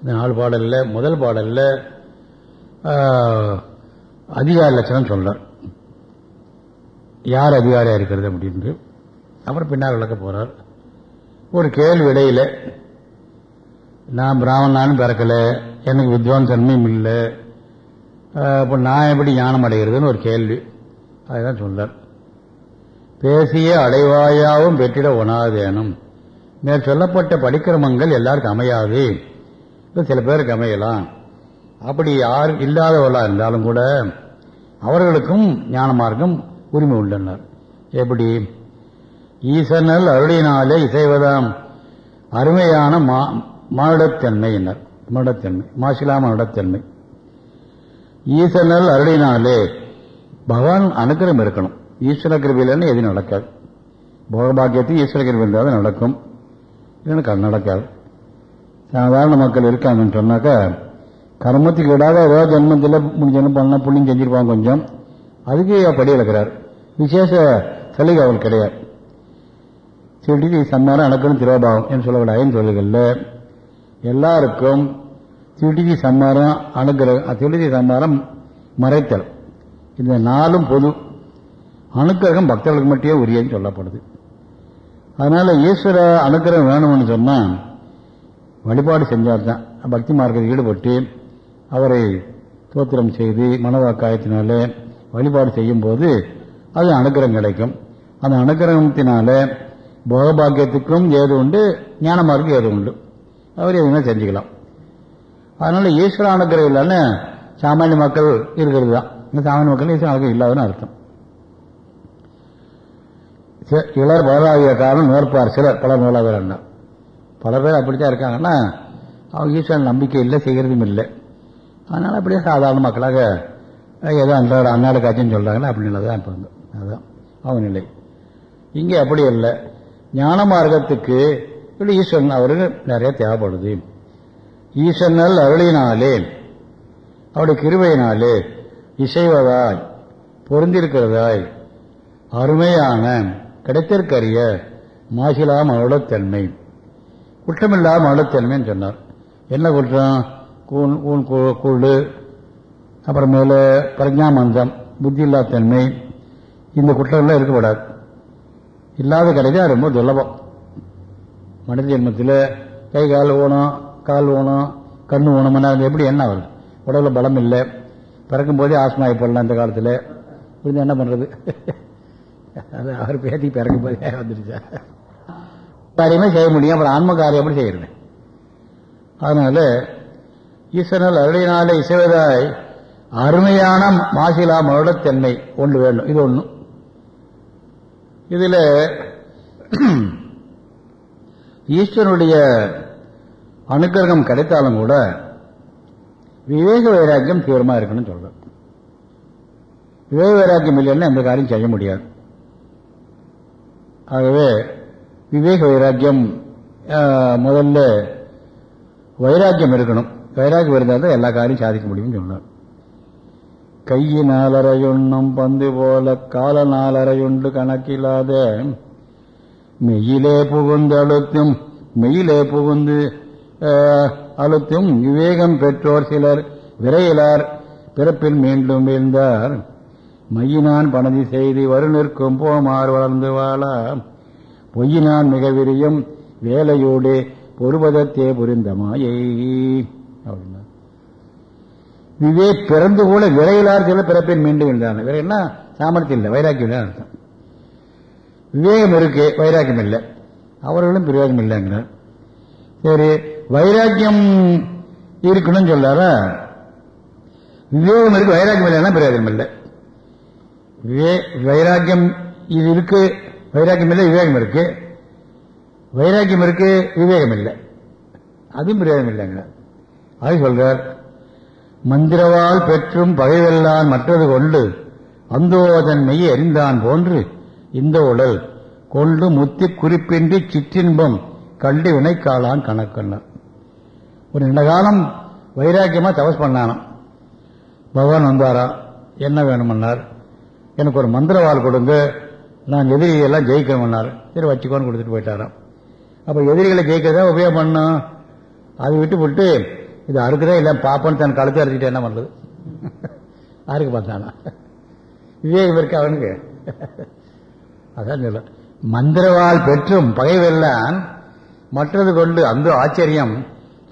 இந்த நாலு பாடலில் முதல் பாடலில் அதிகார லட்சணம் சொல்றார். யார் அதிகாரியாக இருக்கிறது அப்படின்ட்டு. அப்புறம் பின்னால் விளக்க போறார். ஒரு கேள்வி இடையில நான் பிராமணான்னு பிறக்கலை எனக்கு வித்வான் தன்மையும் இல்லை இப்போ நான் எப்படி ஞானம் அடைகிறதுன்னு ஒரு கேள்வி. அதுதான் சொன்னார் பேசிய அடைவாயாவும் பெற்றிட ஒனாதேனும் மேற் சொல்லப்பட்ட படிக்கிரமங்கள் எல்லாருக்கும் அமையாது. சில பேருக்கு அமையலாம். அப்படி யார் இல்லாதவர்களா இருந்தாலும் கூட அவர்களுக்கும் ஞான மார்க்கம் உரிமை உள்ளனர் எப்படி? ஈசனல் அருளினாலே இசைவதாம். அருமையான மா என்னர் மனுடத்தன்மை மாசிலா மனுடத்தன்மை. ஈசனல் அருளினாலே பகவான் அனுக்கிரம் இருக்கணும். ஈஸ்வர கிருபியிலன்னு எதுவும் நடக்காது. போகபாக்கியத்துக்கு ஈஸ்வர கிருபி இருந்தால் தான் நடக்கும். இல்லைன்னா நடக்காது. சாதாரண மக்கள் இருக்காங்கன்னு சொன்னாக்கா கர்மத்துக்கு விடாத ஏதோ ஜென்மத்தில் முடிஞ்சனும் பண்ணால் புண்ணியம் செஞ்சிருப்பாங்க கொஞ்சம். அதுக்கு படி இழக்கிறார் விசேஷ சலுகை அவள் கிடையாது. திருடி சம்மாரம் அடக்கணும் திரோபாவம் என்று சொல்லக்கூடாதுன்னு சொல்லுகள்ல எல்லாருக்கும் திருடி சம்மாரம் அணுகிற திருடி சம்மாரம் மறைத்தல். இந்த நாளும் பொது. அனுக்கிரகம் பக்தர்களுக்கு மட்டுமே உரியன்னு சொல்லப்படுது. அதனால ஈஸ்வர அனுக்கிரகம் வேணும்னு சொன்னால் வழிபாடு செஞ்சால் தான் பக்தி மார்க்கத்தில் ஈடுபட்டு அவரை தோத்திரம் செய்து மனவாக்காயத்தினால வழிபாடு செய்யும் போது அது அனுக்கிரகம் கிடைக்கும். அந்த அனுக்கிரகத்தினால போகபாக்கியத்துக்கும் ஏது உண்டு ஞானமார்க்கும் ஏது உண்டு. அவர் எதுவுமே செஞ்சுக்கலாம். அதனால ஈஸ்வர அனுக்கிரகம் இல்லைன்னு சாமானிய மக்கள் இருக்கிறது தான். இந்த சாமானிய மக்கள் ஈஸ்வர அனுக்கிரகம் இல்லாதன்னு அர்த்தம். இளர் பலராகிய காரணம் நோற்பார் சிலர் பல நூலாளர் என்ன பல பேர் அப்படித்தான் இருக்காங்கன்னா அவங்க ஈஸ்வரன் நம்பிக்கை இல்லை செய்கிறதும் இல்லை. அதனால அப்படியே சாதாரண மக்களாக ஏதோ அன்றாட அன்னாடு காட்சின்னு சொல்றாங்கன்னா அப்படின்னு தான் இப்போ அதுதான் அவங்க நிலை. இங்கே அப்படி இல்லை. ஞான மார்க்கத்துக்கு இப்படி ஈஸ்வரன் அவருக்கு நிறைய தேவைப்படுது. ஈஸ்வரனால் அருளினாலே அவருடைய கிருவையினாலே இசைவதாய் பொருந்திருக்கிறதாய் அருமையான கிடைத்திற்கரிய மாசிலா மருளத்தன்மை குற்றமில்லா மருளத்தன்மைன்னு சொன்னார். என்ன குற்றம்? கூண் ஊன் கூழு அப்புறமேல பிரஜாமந்தம் புத்தி இல்லாத்தன்மை இந்த குற்றங்கள்லாம் இருக்கக்கூடாது. இல்லாத கிடையாது ரொம்ப துல்லபம் மனித ஜென்மத்தில் கை கால் ஊனம் கால் ஊனம் கண்ணு ஓணும்னா அது எப்படி என்ன வருது? உடலில் பலம் இல்லை பிறக்கும் போதே ஆஸ்மா போடலாம் இந்த காலத்தில். புரிஞ்சு என்ன பண்ணுறது அவர் பேத்தி பிறக்கும் போதே வந்துருச்சா? காரியமே செய்ய முடியும். அப்புறம் ஆன்ம காரியம் எப்படி செய்யறது? அதனால ஈஸ்வரனால் அருளினாலே இசைவதாய் அருமையான மாசிலா மருடத்தன்மை ஒன்று வேண்டும். இது ஒன்று இதுல ஈஸ்வரனுடைய அனுக்கிரகம் கிடைத்தாலும் கூட விவேக வைராக்கியம் தீவிரமா இருக்கணும்னு சொல்றேன் விவேக வைராக்கியம் இல்லைன்னா எந்த காரியம் செய்ய முடியாது. ஆகவே விவேக வைராக்கியம் முதல்ல வைராக்கியம் இருக்கணும். வைராக்கியம் இருந்தால் தான் எல்லா காரியம் சாதிக்க முடியும்னு சொன்னார். கையினாலறையுண்ணும் பந்து போல கால நாலரையுண்டு கணக்கில்லாத. மெய்யிலே புகுந்து அழுத்தும் மெய்யிலே புகுந்து அழுத்தும். விவேகம் பெற்றோர் சிலர் விரையிலார் பிறப்பில் மீண்டும் வீழ்ந்தார். மையினான் பணதி செய்து வருநிற்கும் போமாறு வளர்ந்து வாழா. பொய்யினான் மிக விரியும் வேலையோடு பொறுபதத்தே புரிந்த மாயை. அப்படின்னா. விவேக் பிறந்து கூட விரையிலார் சில பிறப்பின் மீண்டும் இருந்தாங்க வேற என்ன? சாமர்த்தியம் இல்லை வைராக்கியம் இல்லை அர்த்தம். விவேகம் இருக்கு வைராக்கியம் இல்லை. அவர்களும் பிரயோகம் இல்லைங்கிறார். சரி வைராக்கியம் இருக்கணும்னு சொல்லாரா விவேகம் இருக்கு வைராக்கியம் இல்லைன்னா பிரயோகம் இல்லை. வைராக்கியம் இது இருக்கு வைராக்கியம் இல்லை விவேகம் இருக்கு. வைராக்கியம் இருக்கு விவேகம் இல்லை. அதுவும் பிரயோஜனம் இல்லைங்க. அது சொல்றார் மந்திரவால் பெற்றும் பகைவெல்லான் மற்றது கொண்டு அந்தோதன்மையை அறிந்தான் போன்று இந்த உடல் கொண்டு முத்தி குறிப்பின்றி சிற்றின்பம் கண்டு காளான் கணக்கண்ணர் ஒரு நீண்ட காலம் வைராக்கியமா தபஸ் பண்ணானாம். பகவான் வந்தாரா? என்ன வேணுமன்னார்? எனக்கு ஒரு மந்திரவால் கொடுங்க. நான் எதிரியெல்லாம் ஜெயிக்கணும்னாரு சரி வச்சுக்கோன்னு கொடுத்துட்டு போயிட்டாராம். அப்போ எதிரிகளை ஜெயிக்கிறதா உபயோகம் பண்ணும் அதை விட்டு விட்டு இது அறுக்குதா இல்லை பாப்பன்னு தன் கழுத்து அறுத்துட்டு என்ன பண்ணுறது அறுக்க பார்த்தானா? விவேகம் இருக்கு அவனுக்கு. அதான் சொல்ல மந்திரவால் பெற்றும் பகைவெல்லாம் மற்றது கொண்டு அந்த ஆச்சரியம்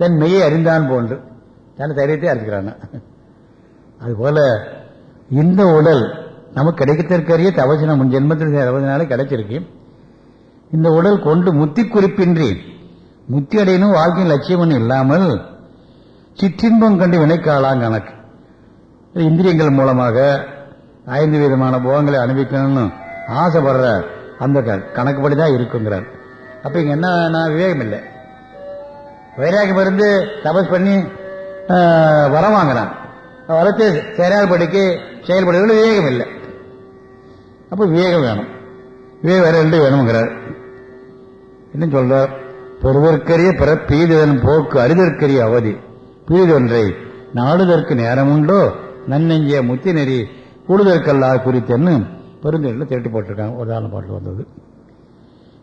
தன் மெய்யை அறிந்தான் போன்று. தன் தைரியத்தை அறிஞ்சுக்கிறான் அதுபோல இந்த உடல் நமக்கு கிடைக்கத்திற்கறிய தவசனம் முன் ஜென்மத்தில் தவசினாலே கிடைச்சிருக்கு. இந்த உடல் கொண்டு முத்தி குறிப்பின்றி முத்தி அடையணும் வாழ்க்கையின் லட்சியம் இல்லாமல் சிற்றின்பம் கண்டு வினைக்காளாம் கணக்கு. இந்திரியங்கள் மூலமாக ஐந்து விதமான போகங்களை அனுபவிக்கணும்னு ஆசைப்படுற அந்த கணக்குப்படி தான் இருக்குங்கிறார். அப்ப இங்க என்ன விவேகம் இல்லை. வைராகம் இருந்து தபஸ் பண்ணி ஆஹ், வரம் வாங்குறான். வரத்து சரியானபடிக்கு செயல்படுவதில் விவேகம் இல்லை. அப்ப விவேகம் வேணும். விவேகம் வேற ரெண்டு வேணுங்கிறார் என்ன சொல்றார்? பெறுதற்கரிய பிற பீதிதன் போக்கு அறிதற்கரிய அவதி. பீதொன்றை நாடுதற்கு நேரம் உண்டோ நன்னெஞ்சிய முத்தி நெறி கூடுதற்கல்லா குறித்தென்னு பெருந்தெழில் தேட்டு போட்டிருக்காங்க. ஒரு தான பாட்டு வந்தது.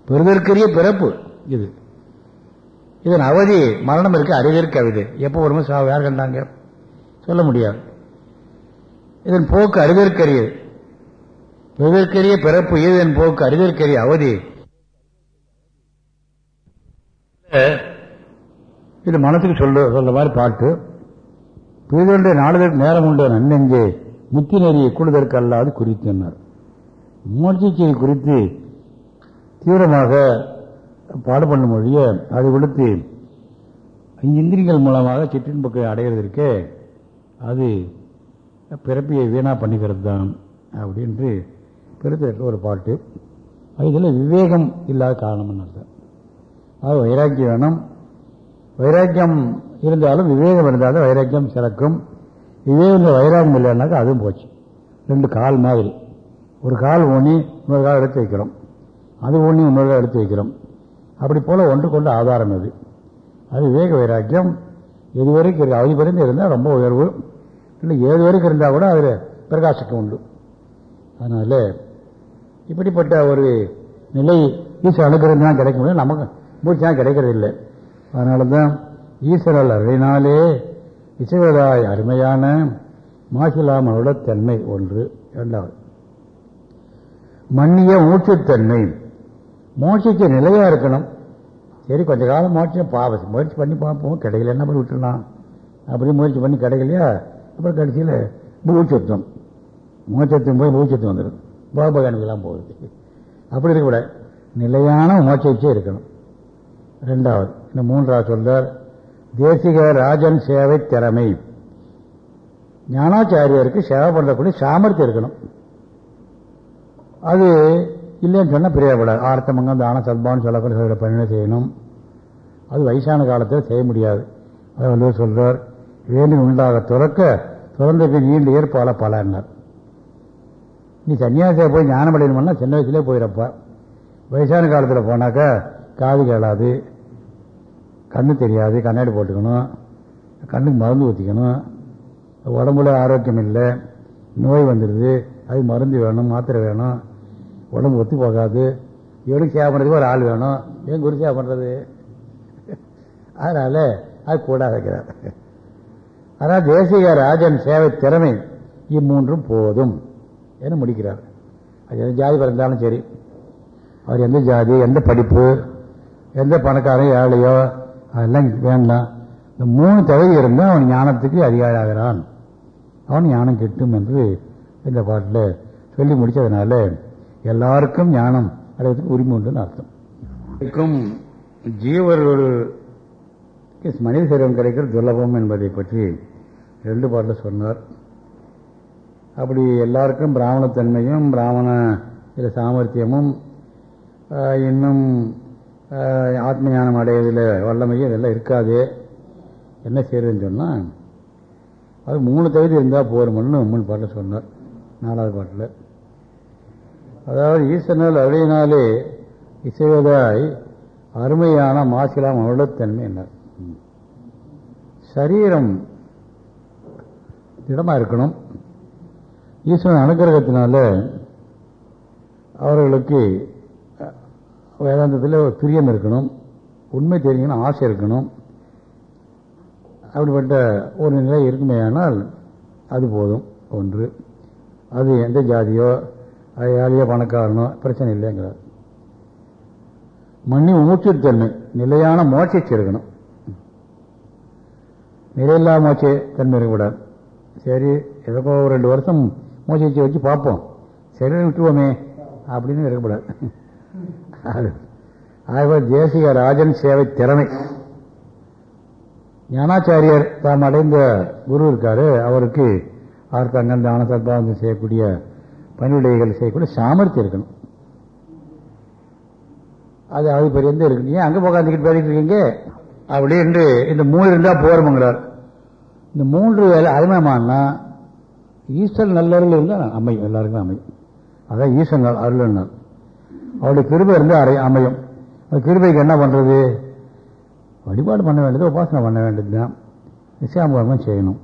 பெருதற்கரிய பிறப்பு இது. இதன் அவதி மரணம் இருக்கு அறிதற்கு அவிது. எப்போ வருமோ சாவு யார் கண்டாங்க? சொல்ல முடியாது. இதன் போக்கு அறிதற்கரியது பெறுதற்கரிய பிறப்பு இதன் போக்கு அறிதற்கரிய அவதி? இது மனசுக்கு சொல்ல சொல்ற மாதிரி பாட்டு. பிரிதொன்றை நாடுதற்கு நேரம் உண்டு நன்னெஞ்சே முத்தி நெறியை கூடுதற்கு அல்லாது குறித்தனர் மூர்ச்சிச்சை குறித்து தீவிரமாக பாடுபண்ணும் மொழிய அதை விடுத்து இந்திரியங்கள் மூலமாக சிற்றின்பத்தை அடைகிறதற்கு அது பிறப்பியை வீணா பண்ணிக்கிறது தான் அப்படின்ட்டு பெருத்த ஒரு பாட்டு. இதில் விவேகம் இல்லாத காரணம்னு அர்த்தம். அது வைராக்கியம் வேணும். வைராக்கியம் இருந்தாலும் விவேகம் இருந்தாலும் வைராக்கியம் சிறக்கும். விவேகம் வைராகம் இல்லைன்னாக்கா அதுவும் போச்சு. ரெண்டு கால் மாதிரி. ஒரு கால் ஊனி இன்னொரு கால் எடுத்து வைக்கிறோம். அது ஊனி இன்னொரு கால் எடுத்து வைக்கிறோம். அப்படி போல் ஒன்று கொண்டு ஆதாரம் அது. அது விவேக வைராக்கியம். எது வரைக்கும் இருக்கு? அவதி வரைக்கும் இருந்தால் ரொம்ப உயர்வு. இல்லை ஏது வரைக்கும் இருந்தால் கூட அதில் பிரகாசிக்க உண்டு. அதனால் இப்படிப்பட்ட ஒரு நிலை ஈஸ்வர அனுகிரகம் தான் கிடைக்க முடியும் நமக்கு மூச்சா கிடைக்கிறது இல்லை அதனால தான் ஈஸ்வரல் அருளினாலே இசைவதாய் அருமையான மாசிலாமனோட தன்மை ஒன்று இரண்டாவது. மன்னிய மூச்சுத்தன்மை. மோட்சத்து நிலையாக இருக்கணும். சரி கொஞ்ச காலம் மோட்சம் பாவ முயற்சி பண்ணி பார்ப்போம். கிடைக்கல என்ன பண்ணி விட்டுலாம் அப்படி முயற்சி பண்ணி கிடைக்கலையா? அப்புறம் கடைசியில் மூச்சத்துவம் மோட்சத்துவம் போய் மூச்சத்துவம் வந்துடும். பாபகானிக்கெல்லாம் போகுது. அப்படி இருக்கக்கூடாது நிலையான மோட்சச்சே இருக்கணும். ரெண்டாவது இந்த மூன்றாவது சொல்றார் தேசிக ராஜன் சேவை திறமை. ஞானாச்சாரியருக்கு சேவை பண்ணக்கூடிய சாமர்த்தியம் இருக்கணும். அது இல்லைன்னு சொன்னால் பிரியப்படாது ஆர்த்தமங்கம் தான சல்பான்னு சொல்லக்கூடிய சில பணியை செய்யணும். அது வயசான காலத்தில் செய்ய முடியாது. அதை வந்து சொல்றார் வேண்டும் உண்டாக துறக்க துறந்த பின் நீண்ட ஏற்பால பலன்னார். நீ சன்னியாசியாக போய் ஞானம் அடையணும்னா சின்ன வயசுலேயே போயிடப்பா வயசான காலத்தில் போனாக்கா காது கேளாது கண்ணு தெரியாது கண்ணாடி போட்டுக்கணும் கண்ணுக்கு மருந்து ஊற்றிக்கணும் உடம்புல ஆரோக்கியம் இல்லை நோய் வந்துடுது அது மருந்து வேணும் மாத்திரை வேணும் உடம்பு ஒத்து போகாது இவனுக்கு சேவை பண்ணுறதுக்கு ஒரு ஆள் வேணும் ஏன் குரு சேவை பண்ணுறது அதனால் அது கூடாதுக்கிறார் ஆனால் தேசிக ராஜன் சேவை திறமை இம்மூன்றும் போதும். என முடிக்கிறார்? அது எந்த ஜாதி பிறந்தாலும் சரி. அவர் எந்த ஜாதி எந்த படிப்பு எந்த பணக்காரன் ஏழையோ அதெல்லாம் வேண்டாம். இந்த மூணு தகுதி இருந்தால் அவன் ஞானத்துக்கு அதிகாரி ஆகிறான் அவன் ஞானம் கிட்டும் என்று இந்த பாட்டில் சொல்லி முடித்ததுனால எல்லாருக்கும் ஞானம் அடைவதற்கு உரிமை உண்டுன்னு அர்த்தம். இருக்கும் ஜீவர்கள் மனித சரீரம் கிடைக்கிற துர்லபம் என்பதை பற்றி ரெண்டு பாட்டில் சொன்னார். அப்படி எல்லாருக்கும் பிராமணத்தன்மையும் பிராமண சாமர்த்தியமும் இன்னும் ஆத்மஞானம் ஆத்ம ஞானம் வல்லமையும் இதெல்லாம் இருக்காது. என்ன செய்யறதுன்னு சொன்னால் அது மூணு தகுதி இருந்தால் போரும்னு மூணு பாட்டில் சொன்னார் நாலாவது பாட்டில் அதாவது ஈஸ்வரனால் அழியினாலே இசைவதாய் அருமையான மாசிலாம் அருளத்தன்மை என்ன? சரீரம் திடமாக இருக்கணும். ஈஸ்வரன் அனுகிரகத்தினால அவர்களுக்கு வேதாந்தத்தில் ஒரு பிரியம் இருக்கணும். உண்மை தெரியணும் ஆசை இருக்கணும். அப்படிப்பட்ட ஒரு நிலை இருக்குமேயானால் அது போதும். ஒன்று. அது எந்த ஜாதியோ அது ஏழையோ பணக்காரனோ பிரச்சனை இல்லைங்கிறார். மண்ணி மூச்சுத்தன்மை நிலையான மோட்சிச்சு இருக்கணும். நிலையில்லா மோட்ச தன்மை இருக்கக்கூடாது. சரி எதோ ஒரு ரெண்டு வருஷம் மோட்சை வச்சு பார்ப்போம். சரி விட்டுவோமே அப்படின்னு இருக்கக்கூடாது அது ஆகவே தேசிக ராஜன் சேவை திறமை. ஞானாச்சாரியர் தாம் அடைந்த குரு இருக்காரு. அவருக்கு ஆர்த்தங்கள் தான சத்பாவம் செய்யக்கூடிய பணிவிடைகள் செய்யக்கூடிய சாமர்த்தியம் இருக்கணும். அது அது பெரிய இருக்கு. ஏன் அங்கே உட்காந்துக்கிட்டு பேசிட்டு இருக்கீங்க? அப்படி என்று இந்த மூணு இருந்தால் போறோம்ங்கிறார் இந்த மூன்று வேலை அருமையமானா ஈஸ்வரன் நல்லவர்கள் இருந்தால் அமையும். எல்லாருக்கும் அமையும். அதான் ஈஸ்வரன் அருள்னார் அவருடைய கிருபை இருந்தால் அறை அமையும். அது கிருபைக்கு என்ன பண்ணுறது வழிபாடு பண்ண வேண்டியது உபாசனை பண்ண வேண்டியது தான். நிச்சயாமகர்மம் செய்யணும்.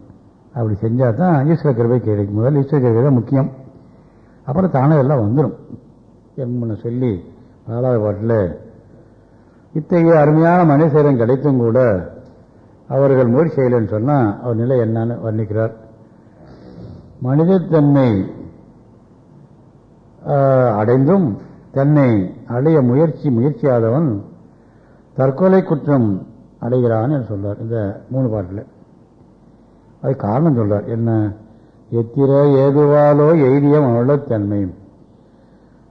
அப்படி செஞ்சால் தான் ஈஸ்வர கிருபை கிடைக்கும். முதல்ல ஈஸ்வர கிருபை தான் முக்கியம். அப்புறம் தானே எல்லாம் வந்துடும் என்ன சொல்லி நாலாவது பாட்டில் இத்தகைய அருமையான மனுஷரம் கிடைத்தும் கூட அவர்கள் முயற்சி செய்யலைன்னு சொன்னால் அவர் நிலை என்னன்னு வர்ணிக்கிறார். மனிதத்தன்மை அடைந்தும் தன்னை அடைய முயற்சி முயற்சியாதவன் தற்கொலை குற்றம் அடைகிறான் என்று சொல்றார் இந்த மூணு பாட்டில். அது காரணம் சொல்றார் என்ன? எத்திர ஏதுவாலோ எய்தியம் அவள தன்மை.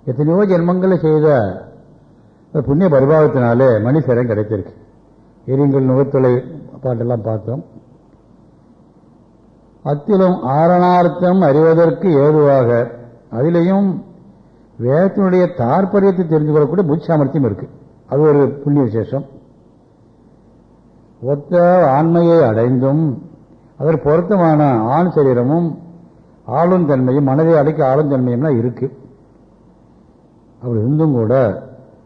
எத்தனையோ ஜென்மங்களை செய்த புண்ணிய பரிபாகத்தினாலே மனுஷரம் கிடைத்திருக்கு. எரிங்கள் நுகத்தொலை பாட்டெல்லாம் பார்த்தோம். அத்திலும் ஆரணார்த்தம் அறிவதற்கு ஏதுவாக. அதிலையும் வேதத்தினுடைய தாற்பயத்தை தெரிந்து கொள்ளக்கூடிய புத்தி சாமர்த்தியம் இருக்கு. அது ஒரு புண்ணிய விசேஷம். ஒத்த ஆண்மையை அடைந்தும் அதற்கு பொருத்தமான ஆண் சரீரமும் ஆளும் தன்மையும் மனதை அடைக்க ஆளும் தன்மையும்லாம் இருக்கு. அப்படி இருந்தும் கூட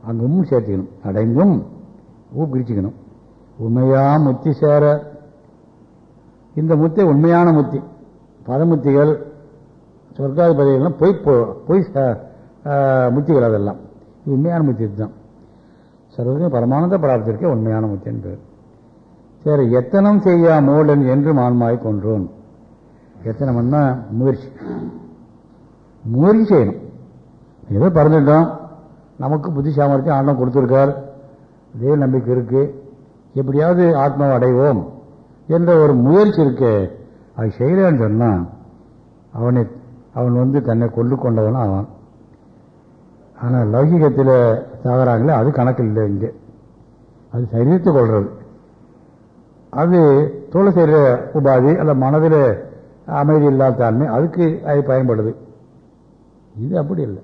அங்கும் சேர்த்துக்கணும். அடைந்தும் ஊ பிரிச்சுக்கணும் உண்மையா முத்தி சேர இந்த முத்தை உண்மையான முத்தி. பதமுத்திகள் சொர்க்காதி பதவிகள்லாம் பொய் பொய் முத்திகள் அதெல்லாம். உண்மையான முத்தி தான் சர்வதே பரமானந்த பிராப்திற்கே உண்மையான முத்தின்னு பேர். சரி எத்தனம் செய்யா மூடன் என்று மான்மாய் கொன்றோன் எத்தனம்னா முயற்சி. முயற்சி செய்யணும். ஏதோ பறந்துட்டோம். நமக்கு புத்தி சாமர்த்தியம் ஆண்டம் கொடுத்துருக்கார். தெய்வ நம்பிக்கை இருக்கு. எப்படியாவது ஆத்மாவை அடைவோம். என்ற ஒரு முயற்சி இருக்கே. அது செய்யலன்னு சொன்னால் அவனை அவன் வந்து தன்னை கொண்டு கொண்டவன் அவன் ஆனால் லௌகிகத்தில் சாகிறாங்களே அது கணக்கு இல்லை இங்கே. அது சரீரத்தை கொள்வது அது தோல் செய்கிற உபாதி அல்ல மனதில் அமைதி இல்லாத தன்மை அதுக்கு அது பயன்படுது. இது அப்படி இல்லை.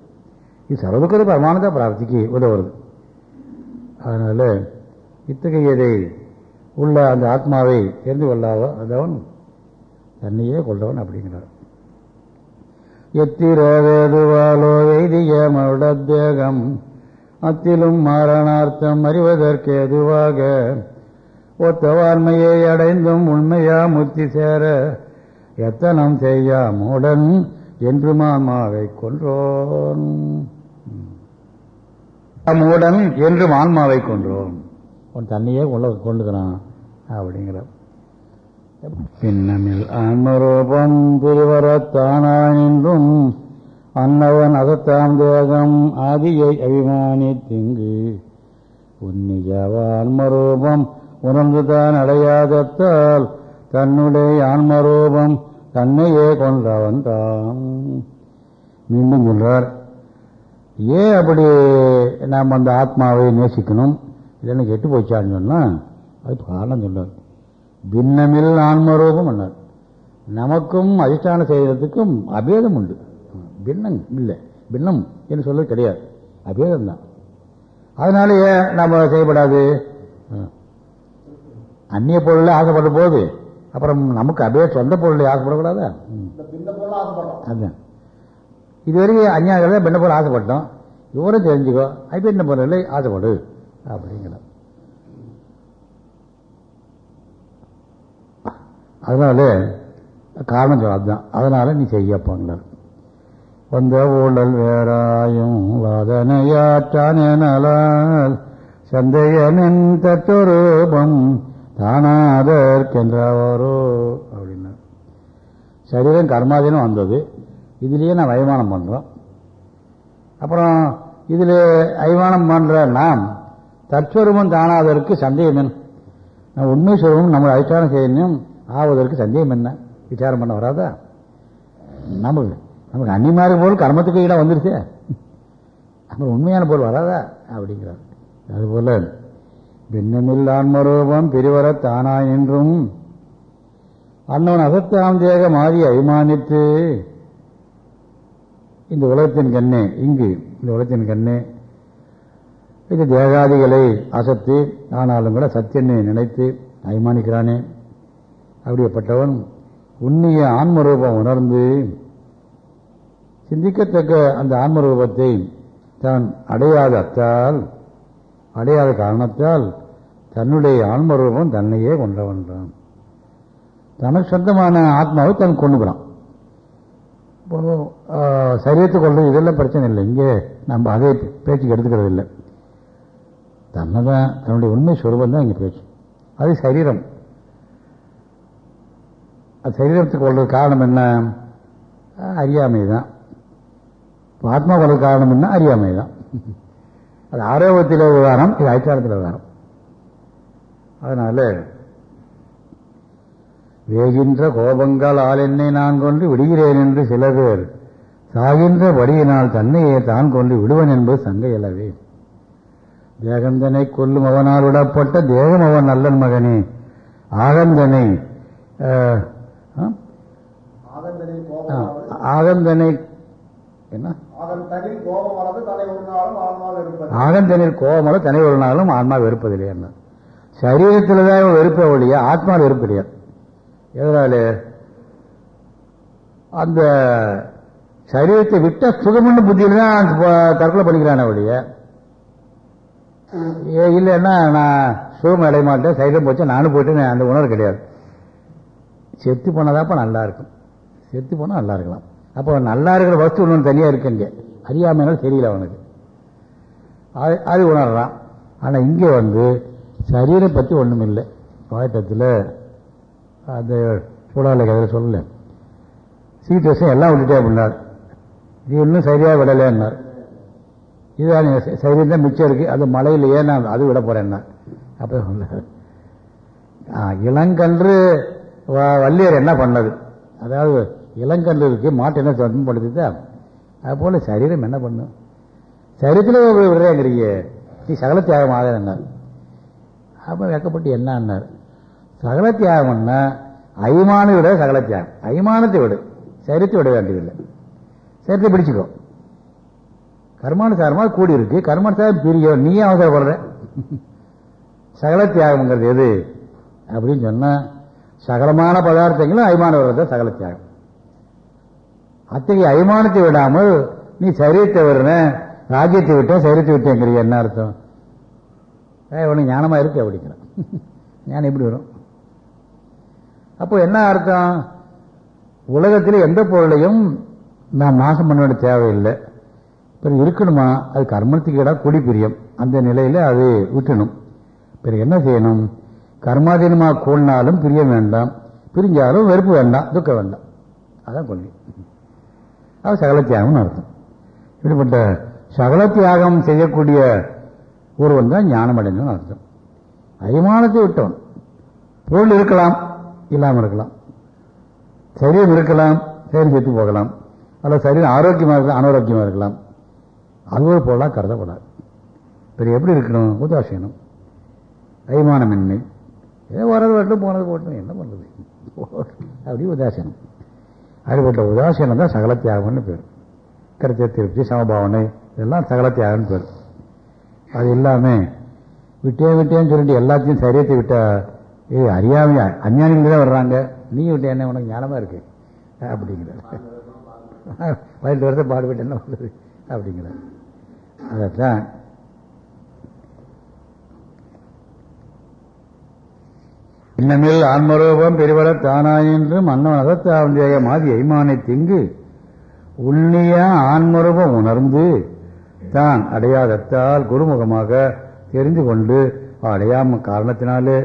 இது சர்வதுக்கிற பரமானதா பிராப்திக்கு உதவுறது. அதனால் இத்தகையதை உள்ள அந்த ஆத்மாவை தெரிந்து கொள்ளாத அதவன் தன்னையே கொண்டவன் அப்படிங்கிறார். எத்திரவேதுவாலோ வைதிக மருடத்தேகம் அத்திலும் மாரணார்த்தம் அறிவதற்கு எதுவாக ஒத்தவாண்மையை அடைந்தும் உண்மையா முத்தி சேர எத்தனம் செய்யா மூடன் என்று மாமாவை கொன்றோன். மூடன் என்று மான்மாவை கொன்றோன் உன் தண்ணியே கொள்ள கொண்டுக்கிறான் அப்படிங்கிற பின்னமில் ஆன்மரூபம் திருவரத்தானாயின்றும் அன்னவன் அகத்தாம் தேகம் ஆதியை அபிமானித்திங்கு. உன்னியவ ஆன்மரூபம் உணர்ந்துதான் அடையாதத்தால் தன்னுடைய ஆன்மரூபம் தன்னையே கொண்டவன் தான் மீண்டும் சொல்றார் ஏன் அப்படி நாம் அந்த ஆத்மாவை நேசிக்கணும்? இல்லைன்னு கெட்டு போச்சான்னு சொன்னா அது காரணம் சொன்னார். பின்னமில் ஆன்மரூபம் அண்ணார் நமக்கும் அதிஷ்டான செய்கிறதுக்கும் அபேதம் உண்டு பின்னம் இல்லை பின்னம் என்று சொல்றது கிடையாது. அபேதம் தான் அதனால ஏன் நம்ம செய்யப்படாது அந்நிய பொருளை ஆசைப்பட போது அப்புறம் நமக்கு அப்படியே சொந்த பொருளை ஆசைப்படக்கூடாதா? அதுதான் இதுவரைக்கும் அந்நியாயத்தில் பின்ன பொருள் ஆசைப்பட்டோம். இவரும் தெரிஞ்சுக்கோ ஐபின்ன பொருளை ஆசைப்படு. அப்படிங்கிற அதனால காரணம் சொல்ல அதுதான் அதனால நீ செய்யப்பாங்களார் வந்த ஊழல் வேறாயும் வாதனையாற்றானால் சந்தையனின் தத்துரூபம் தானாதற்கென்றவரோ அப்படின்னா சரீரம் கர்மாதீனம் வந்தது. இதுலேயே நான் வைமானம் பண்ணுறோம் அப்புறம் இதில் அய்மானம் பண்ணுற நாம் தற்சொருவம் தானாதற்கு சந்தேகம் நான் உண்மை சொல்வம் நம்ம அதிஷ்டானம் செய்யணும் ஆவதற்கு சந்தேகம் என்ன? விசாரம் பண்ண வராதா? நமக்கு நமக்கு அன்னிமாரி போல் கர்மத்துக்கு ஈடாக வந்துருச்சே. அப்புறம் உண்மையான பொருள் வராதா? அப்படிங்கிறார். அதுபோல பின்னமில் ஆன்மரூபம் பிரிவர தானா என்றும் அன்னவன் அசத்தாம் தேக மாறி அபிமானித்து. இந்த உலகத்தின் கண்ணே இங்கு இந்த உலகத்தின் கண்ணே. இது தேகாதிகளை அசத்து ஆனாலும் கூட சத்தியனை நினைத்து அபிமானிக்கிறானே. அப்படிப்பட்டவன் உன்னிய ஆன்மரூபம் உணர்ந்து சிந்திக்கத்தக்க அந்த ஆன்மரூபத்தை தான் அடையாத அத்தால் அடையாத காரணத்தால் தன்னுடைய ஆன்மரூபம் தன்னையே கொண்டவன்றான். தனக்கு சொந்தமான ஆத்மாவை தன் கொண்டுக்கிறான் இப்போ சரீரத்தை கொள்வது இதெல்லாம் பிரச்சனை இல்லை. இங்கே நம்ம அதே பேச்சுக்கு எடுத்துக்கிறது இல்லை தன்னை தான் தன்னுடைய உண்மை சுரூபம் தான் இங்கே பேச்சு. அது சரீரம். அது சரீரத்துக்கு கொள்றது காரணம் என்ன? அறியாமை தான் ஆத்மா கொள்றது காரணம் என்ன? அறியாமை தான் அது ஆரோக்கியத்தில் விவகாரம் இது ஆச்சாரத்தில் விவகாரம் அதனால வேகின்ற கோபங்களால் என்னை நான் கொண்டு விடுகிறேன் என்று சில பேர் சாகின்ற படியினால் தன்னையே தான் கொண்டு விடுவன் என்பது சங்க அல்லவே தேகந்தனை கொல்லும் அவனால் விடப்பட்ட தேகம் அவன் நல்லன் மகனே. ஆகந்தனை ஆகந்தனை என்ன? ஆகந்தனில் கோபம் வளர்ந்து தலை ஒரு நாளும் ஆன்மாவில் இருப்பது ஆகந்தனில் கோபமல தனி ஒரு நாளும் ஆன்மா வெறுப்பதில்லை என்ன? சரீரத்தில் தான் வெறுப்ப ஒழிய ஆத்மாவில் வெறுப்பு கிடையாது எதனால? அந்த சரீரத்தை விட்ட சுகமண்ண புத்தியில் தான் தற்கொலை பண்ணிக்கிறானே ஒழிய. ஏ இல்லைன்னா நான் சுகம் அடைய மாட்டேன் சரீரம் போச்சு நானும் போயிட்டு அந்த உணர்வு கிடையாது. செத்து போனதாப்ப நல்லா இருக்கும். செத்து போனால் நல்லா இருக்கலாம். அப்போ நல்லா இருக்கிற வஸ்து ஒன்று தனியாக இருக்குங்க அறியாமைனாலும் தெரியல அவனுக்கு. அது அது உணர்றான். ஆனால் இங்கே வந்து சரீரை பற்றி ஒன்றும் இல்லை. வாய்ட்டத்தில் அந்த சூடாலை கதையில் சொல்லல. சீட் வசம் எல்லாம் விட்டுட்டே அப்படின்னார். இது இன்னும் சரியாக விடலைன்னார். இதுதான் சரீரம் தான் மிச்சம் இருக்குது அது மலையில் ஏன் நான் அது விட போகிறேன்னா அப்போ சொன்னார். இளங்கன்று வ- வள்ளியர் என்ன பண்ணது? அதாவது இளங்கன்று இருக்கு மாட்டு என்ன படுத்துதா? அது போல் சரீரம் என்ன பண்ணும்? சரீரத்தில் விடுறேங்கிறீங்க நீ சகல தியாகம் ஆகிறார் அப்போ வெக்கப்பட்டு என்னன்னார் சகல தியாகம்னா அய்மானை விட சகல தியாகம். அய்மானத்தை விடு. சரீரத்தை விட வேண்டியதில்லை. சரீரத்தை பிடிச்சிக்கோ. கர்மானுசாரமாக கூடி இருக்கு கர்மானுசாரம் பிரியும் நீயே அவசரப்படுற? சகல தியாகம்ங்கிறது எது? அப்படின்னு சொன்னால் சகலமான பதார்த்தங்களும் அய்மான வர்றது சகல தியாகம். அத்தகைய அபிமானத்தை விடாமல் நீ சரீரத்தை விடுற ராஜ்யத்தை விட்டேன் சரீரத்தை விட்டேங்கிறிய என்ன அர்த்தம்? உனக்கு ஞானமா இருக்கு அப்படிங்கிறான் <laughs> ஞானம் எப்படி வரும்? அப்போ என்ன அர்த்தம்? உலகத்தில் எந்த பொருளையும் நாம் நாசம் பண்ண வேண்டிய தேவையில்லை. பிறகு இருக்கணுமா? அது கர்மத்துக்கு இடம் குடி பிரியம். அந்த நிலையில் அது விட்டணும். பிறகு என்ன செய்யணும்? கர்மாதீனமாக கூடினாலும் பிரியம் வேண்டாம். பிரிஞ்சாலும் வெறுப்பு வேண்டாம் துக்கம் வேண்டாம். அதான் கொள்கை. அது சகல தியாகம்னு அர்த்தம். இப்படிப்பட்ட சகல தியாகம் செய்யக்கூடிய ஒருவன் தான் ஞானம் அடைஞ்சவன் அர்த்தம். அபிமானத்தை விட்டவன். பொருள் இருக்கலாம் இல்லாமல் இருக்கலாம். சரீரம் இருக்கலாம் சரீரம் செத்து போகலாம். அல்லது சரீரம் ஆரோக்கியமாக இருக்கலாம் அனாரோக்கியமாக இருக்கலாம். அது ஒரு பொருளாக கருதப்படாது. பிறகு எப்படி இருக்கணும்? உதாசீனம். அபிமானமின்மை. ஏதோ வரது வரட்டும் போனது போட்டும் என்ன பண்ணுறது அப்படி உதாசீனம். அப்படிப்பட்ட உதாசீனம் தான் சகல தியாகம்னு பேர். கருத்து திருப்தி சமபாவனை இதெல்லாம் சகல தியாகம்னு பேர். அது இல்லாம விட்டேன் விட்டேன்னு சொல்லிட்டு எல்லாத்தையும் சரியத்தை விட்டா இது அறியாமையா அஞ்ஞானிகள் தான் வர்றாங்க. நீ விட்ட என்ன உனக்கு ஞானமா இருக்கு? அப்படிங்கிறார். வயிற்று வரத்தை பாடுபட்டு என்ன பண்ணுறது அப்படிங்கிறார். அதான் இன்னமில் ஆன்மரூபம் பெருவர தானாயின்றும் அன்னவன் அகத்தாவந்தேய மாதி ஐமானை திங்கு. உள்ளிய ஆன்மரூபம் உணர்ந்து தான் அடையாதத்தால் குருமுகமாக தெரிந்து கொண்டு அடையாம காரணத்தினாலே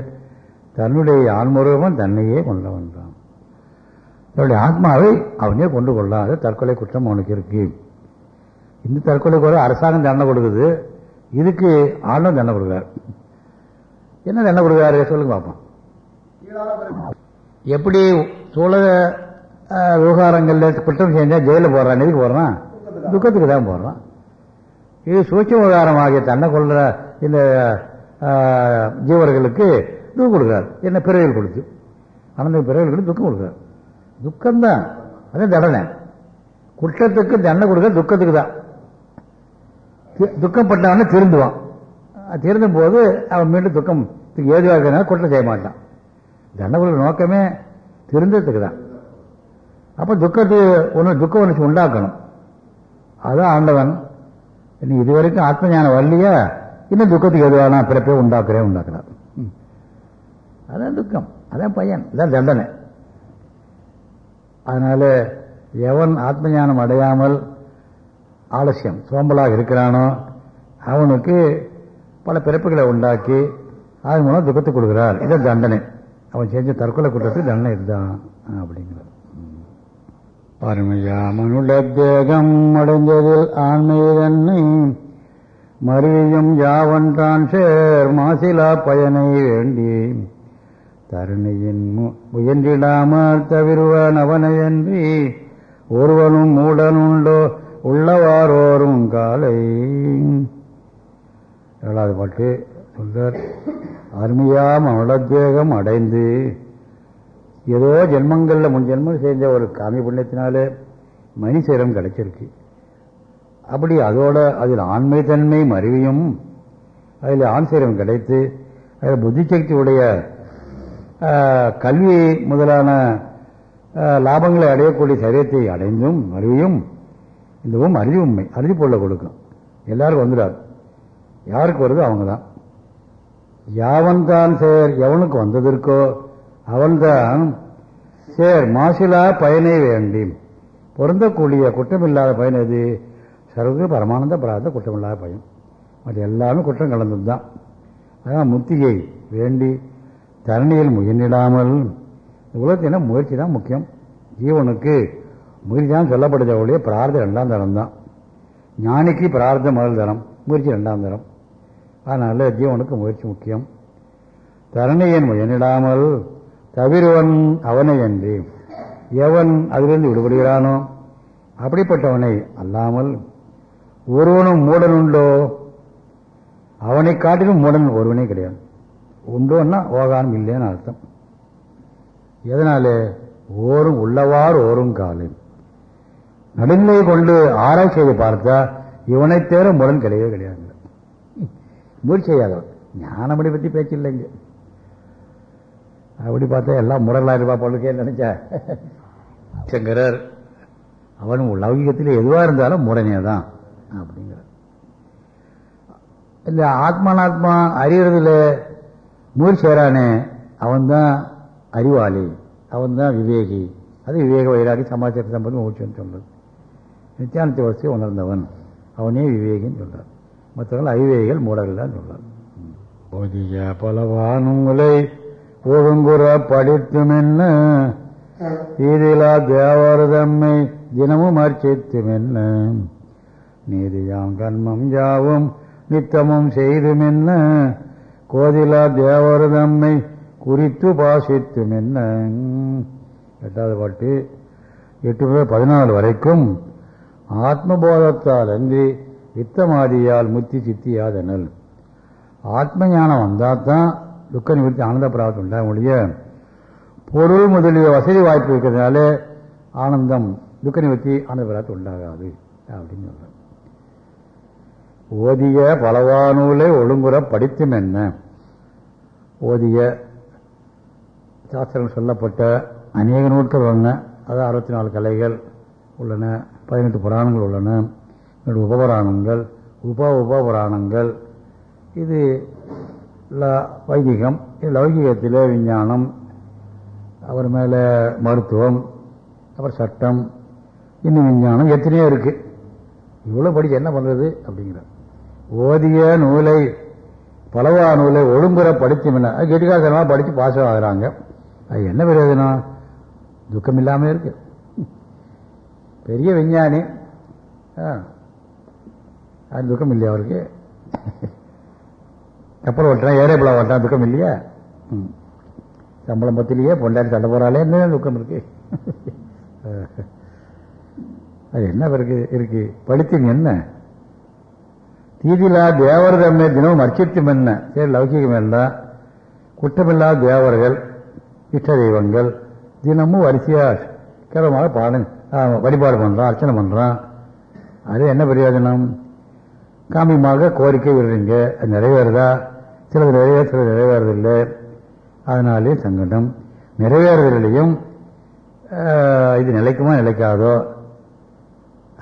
தன்னுடைய ஆன்மரூபம் தன்னையே கொண்டவன் தான். தன்னுடைய ஆத்மாவை அவனே கொண்டு கொள்ளாத தற்கொலை குற்றம் அவனுக்கு இருக்கு. இந்த தற்கொலை கூட அரசாங்கம் தண்டனை கொடுக்குது. இதுக்கு ஆளுநர் தண்டனை கொடுக்குறார். என்ன தண்டனை கொடுக்குறாரு? சொல்லுங்க பார்ப்போம் எப்படி சூழ விவகாரங்களில் குற்றம் செஞ்சால் ஜெயிலில் போடுறான் எதுக்கு போடுறான் துக்கத்துக்கு தான் போடுறான் இது சூட்ச விவகாரமாகிய தன்னை கொள்ற இந்த ஜீவர்களுக்கு துக்கம் கொடுக்குறாரு. என்ன பிறவிகள் கொடுத்து. அனந்த பிறவிகள் துக்கம் கொடுக்குறாரு. துக்கம்தான். அதான் தண்டனை. குற்றத்துக்கு தண்டனை கொடுக்குற துக்கத்துக்கு தான். துக்கப்பட்டவன திருந்துவான். திருந்தும் போது அவன் மீண்டும் துக்கம் ஏதுவாக இருக்கிறதுனால குற்றம் செய்ய மாட்டான். தண்டனை நோக்கமே திருந்ததுக்கு தான் அப்போ துக்கத்து ஒன்று துக்க உணர்ச்சி உண்டாக்கணும். அதான் ஆண்டவன் நீ இதுவரைக்கும் ஆத்ம ஞானம் வரலையா இன்னும் துக்கத்துக்கு எதுவாக நான் பிறப்பே உண்டாக்குறேன் உண்டாக்குறார். ம். அதான் துக்கம் அதான் பையன் இதான் தண்டனை. அதனால எவன் ஆத்ம ஞானம் அடையாமல் ஆலசியம் சோம்பலாக இருக்கிறானோ அவனுக்கு பல பிறப்புகளை உண்டாக்கி அதன் மூலம் துக்கத்தை கொடுக்கிறார். இதான் தண்டனை. அவன் செஞ்ச தற்கொலை குற்றத்துக்கு தண்டனை இதுதான் அப்படிங்கிறார். பரமையாமனுள்ள தேகம் அடைந்ததில் ஆண்மை தன்னை மறியும் யாவன்றான் சேர் மாசிலா பயனை வேண்டி. தருணையின் முயன்றிடாமல் தவிருவன் அவனையன்றி ஒருவனும் மூடனுண்டோ உள்ளவாரோரும் காலை. ஏழாவது பாட்டு சொல்றார். அருமையாம் அவளத்தேகம் அடைந்து ஏதோ ஜென்மங்களில் முன் ஜென்மம் செஞ்ச ஒரு காமி புண்ணியத்தினால மணிசேரம் கிடைச்சிருக்கு. அப்படி அதோட அதில் ஆண்மைத்தன்மை மருவியும் அதில் ஆண்சேரம் கிடைத்து அதில் புத்திசக்தியுடைய கல்வி முதலான லாபங்களை அடையக்கூடிய சரீரத்தை அடைந்தும் மருவியும் இதுவும் அறிவு உண்மை. அறிவு பொருளை கொடுக்கும் எல்லாருக்கும் வந்துடாது. யாருக்கு வருதோ அவங்க தான் யாவன் தான் சேர் எவனுக்கு வந்ததற்கோ அவன்தான் சேர் மாசிலா பயனை வேண்டி. பொருந்தக்கூடிய குற்றமில்லாத பயன் எது? சர்வ பரமானந்த பிரார்த்த குற்றமில்லாத பயன். அது எல்லாமே குற்றம் கலந்தது தான் அதான் முத்திகை வேண்டி தரணியில் முயன்றிடாமல் உலகத்தின முயற்சி தான் முக்கியம். ஜீவனுக்கு முயற்சி தான் சொல்லப்படுத ஒழிய பிரார்த்தம் ரெண்டாம் தரம் தான். ஞானிக்கு பிரார்த்தம் முதல் தரம் முயற்சி ரெண்டாம் தரம். அதனால ஜீவனுக்கு முயற்சி முக்கியம். தரணியன் முயனிடாமல் தவிரவன் அவனை அன்றி எவன் அதிலிருந்து விடுபடுகிறானோ அப்படிப்பட்டவனை அல்லாமல் ஒருவனும் மூடனுண்டோ அவனை காட்டிலும் மூடன் ஒருவனே கிடையாது. உண்டோன்னா ஓகானம் இல்லைன்னு அர்த்தம். எதனால? ஓரும் உள்ளவாறு ஓரும் காலை நடுநிலை கொண்டு ஆராய்ச்சி செய்து பார்த்தா இவனை தேர முரண் கிடையவே கிடையாது. முயற்சி செய்யாதவன் ஞானமடி பத்தி பேச்சு இல்லைங்க அப்படி பார்த்தா எல்லாம் முரலா இருப்பா பொழுக்கே நினைச்சா. சங்கரர் அவன் லௌகிகத்தில் எதுவா இருந்தாலும் முரணே தான் அப்படிங்கிறார். இந்த ஆத்மானாத்மா அறியறதுல முயற்சி செய்கிறானே அவன் தான் அறிவாளி அவன் தான் விவேகி. அது விவேக வைராகி சமாச்சார சம்பந்தம் மூச்சுன்னு சொல்றது. நித்தியானத்தை வசதி உணர்ந்தவன். அவனே விவேகின்னு சொல்றார். மற்றவர்கள் ஐவேகள் மூடர்கள் தான் சொல்றார் ஓதிய பலவானுங்களை ஒழுங்குற படித்தும் என்ன? தீதிலா தேவர் தம்மை தினமும் அர்ச்சித்தும் என்ன? நீதியாம் கண்மம் யாவும் நித்தமும் செய்தும் என்ன? கோதிலா தேவர் தம்மை குறித்து பாசித்தும் என்ன? எட்டாவது பாட்டு எட்டு முதல் பதினாலு வரைக்கும் ஆத்மபோதத்தால் அன்றி வித்தமாதியால் முத்தி சித்தியாதனல் ஆத்ம ஞானம் வந்தால் தான் துக்க நிவர்த்தி ஆனந்த பிராப்தம் உண்டாக ஒழிய பொருள் முதலிய வசதி வாய்ப்பு இருக்கிறதுனால ஆனந்தம் துக்க நிவர்த்தி ஆனந்த பிராப்தம் உண்டாகாது அப்படின்னு சொல்றார் ஓதிய பலவானூலை ஒழுங்குற படித்தும் என்ன? ஓதிய சாஸ்திரம் சொல்லப்பட்ட அநேக நூல்கள் உள்ளன. அதாவது அறுபத்தி நாலு கலைகள் உள்ளன பதினெட்டு புராணங்கள் உள்ளன. உபபுராணங்கள் உப உபபுராணங்கள். இது ல- வைதிகம் இது லௌகிகத்தில் விஞ்ஞானம் அவர் மேலே மருத்துவம் அப்புறம் சட்டம் இன்னும் விஞ்ஞானம் எத்தனையோ இருக்குது இவ்வளோ படிச்சு என்ன பண்ணுறது அப்படிங்கிறார். ஓதிய நூலை பலவா நூலை ஒழுங்குற அது கெட்டுக்காத்திரமா படித்து பாஸ் ஆகுறாங்க. அது என்ன பிரயோஜனம்? துக்கம் இல்லாமல் இருக்கு. பெரிய விஞ்ஞானி. ஆ, துக்கம் இல்லையா அவருக்கு? கப்பல் ஓட்டுறான் ஏரேபிளா ஓட்டுறான் துக்கம் இல்லையா? ம். சம்பளம் பத்திலேயே பொண்டாட்டி சண்டை போறாளே என்ன துக்கம் இருக்கு. அது என்ன இருக்கு இருக்கு? படித்தீங்க என்ன? தீதிலா தேவர் தம்மை தினமும் அர்ச்சித்தும் என்ன? சரி லௌகிகம் எல்லாம். குற்றமில்லாத தேவர்கள் இஷ்ட தெய்வங்கள் தினமும் வரிசையா கேவலமாக பாடம் வழிபாடு பண்றான் அர்ச்சனை பண்றான். அது என்ன பிரயோஜனம்? காமியமாக கோரிக்கை விடுறீங்க. அது நிறைவேறுதா? சிலது நிறைவேற சிலது நிறைவேறதில்லை. அதனாலே சங்கடம். நிறைவேறதில்லையும் இது நிலைக்குமா நிலைக்காதோ?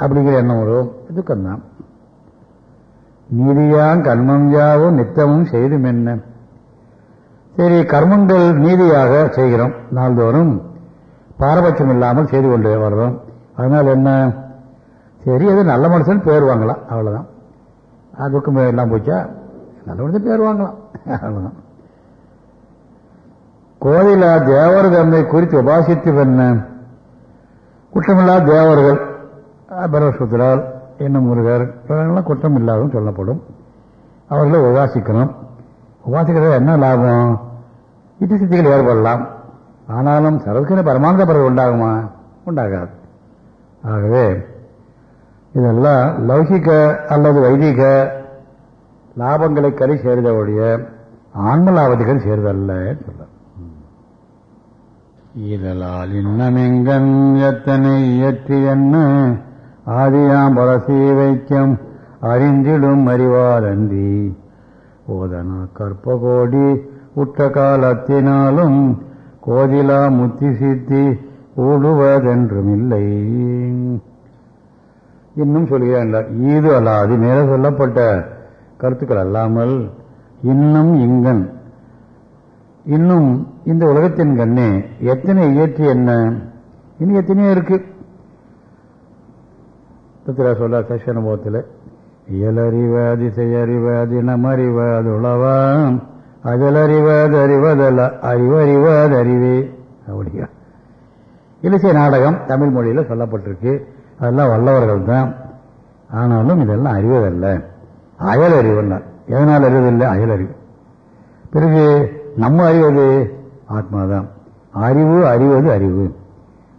அப்படிங்கிற எண்ணம் வரும். துக்கம்தான். நீதியாம் கர்மம் யாவும் நித்தமும் செய்தும் என்ன? சரி கர்மங்கள் நீதியாக செய்கிறோம் நாள்தோறும். பாரபட்சம் இல்லாமல் செய்து கொண்டு வர்றோம். அதனால் என்ன? சரி அது நல்ல மனுஷன் பேர் வாங்கலாம். அவ்வளோதான் அதுக்கும் எல்லாம் போச்சா? நல்ல மனுஷன் பேர் வாங்கலாம் அவ்வளவுதான். கோயிலா தேவர் தன்னை குறித்து உபாசித்து பண்ண குற்றமில்லாத தேவர்கள் பரவசுத்திரால் என்ன முருகர் இவர்கள்லாம் குற்றம் இல்லாதன்னு சொல்லப்படும். அவர்களை உபாசிக்கணும். உபாசிக்கிறது என்ன லாபம்? இட்டு சித்திகள் ஏற்படலாம். ஆனாலும் சர்வக்கின பரமானந்த பிறகு உண்டாகுமா? உண்டாகாது. ஆகவே இதெல்லாம் லௌகிக அல்லது வைதிக லாபங்களை கறி சேர்ந்தவுடைய ஆன்ம லாபத்துக்கு சேர்தல்ல சொல்ல இதலால் இன்னமெங்கன் எத்தனை இயற்றி என்ன? ஆதியாம் பல சீவைக்கம் அறிந்திடும் அறிவாரந்தி ஓதனா கற்பகோடி உற்ற காலத்தினாலும் கோதிலா முத்தி சித்தி கூடுவதென்றுமில்லை இன்னும் சொல்கிறார் இது அல்லாது மேலே சொல்லப்பட்ட கருத்துக்கள் அல்லாமல் இன்னும் இங்கன். இன்னும் இந்த உலகத்தின் கண்ணே எத்தனை இயற்றி என்ன? இன்னும் எத்தனையோ இருக்கு. பத்திரா சொல்ல சசனுபவத்தில் இயலறிவாதி செய்யறிவாதி நமறிவாது உளவாம். அகலறிவாது அறிவதல்ல அறிவு அறிவறிவாது அறிவே. அப்படியா? இலசிய நாடகம் தமிழ் மொழியில் சொல்லப்பட்டிருக்கு. அதெல்லாம் வல்லவர்கள் தான் ஆனாலும் இதெல்லாம் அறிவதல்ல. அயல் அறிவல்ல எதனால் அறிவதில்லை? அயல் அறிவு பிறகு நம்ம அறிவது ஆத்மாதான். அறிவு அறிவது அறிவு.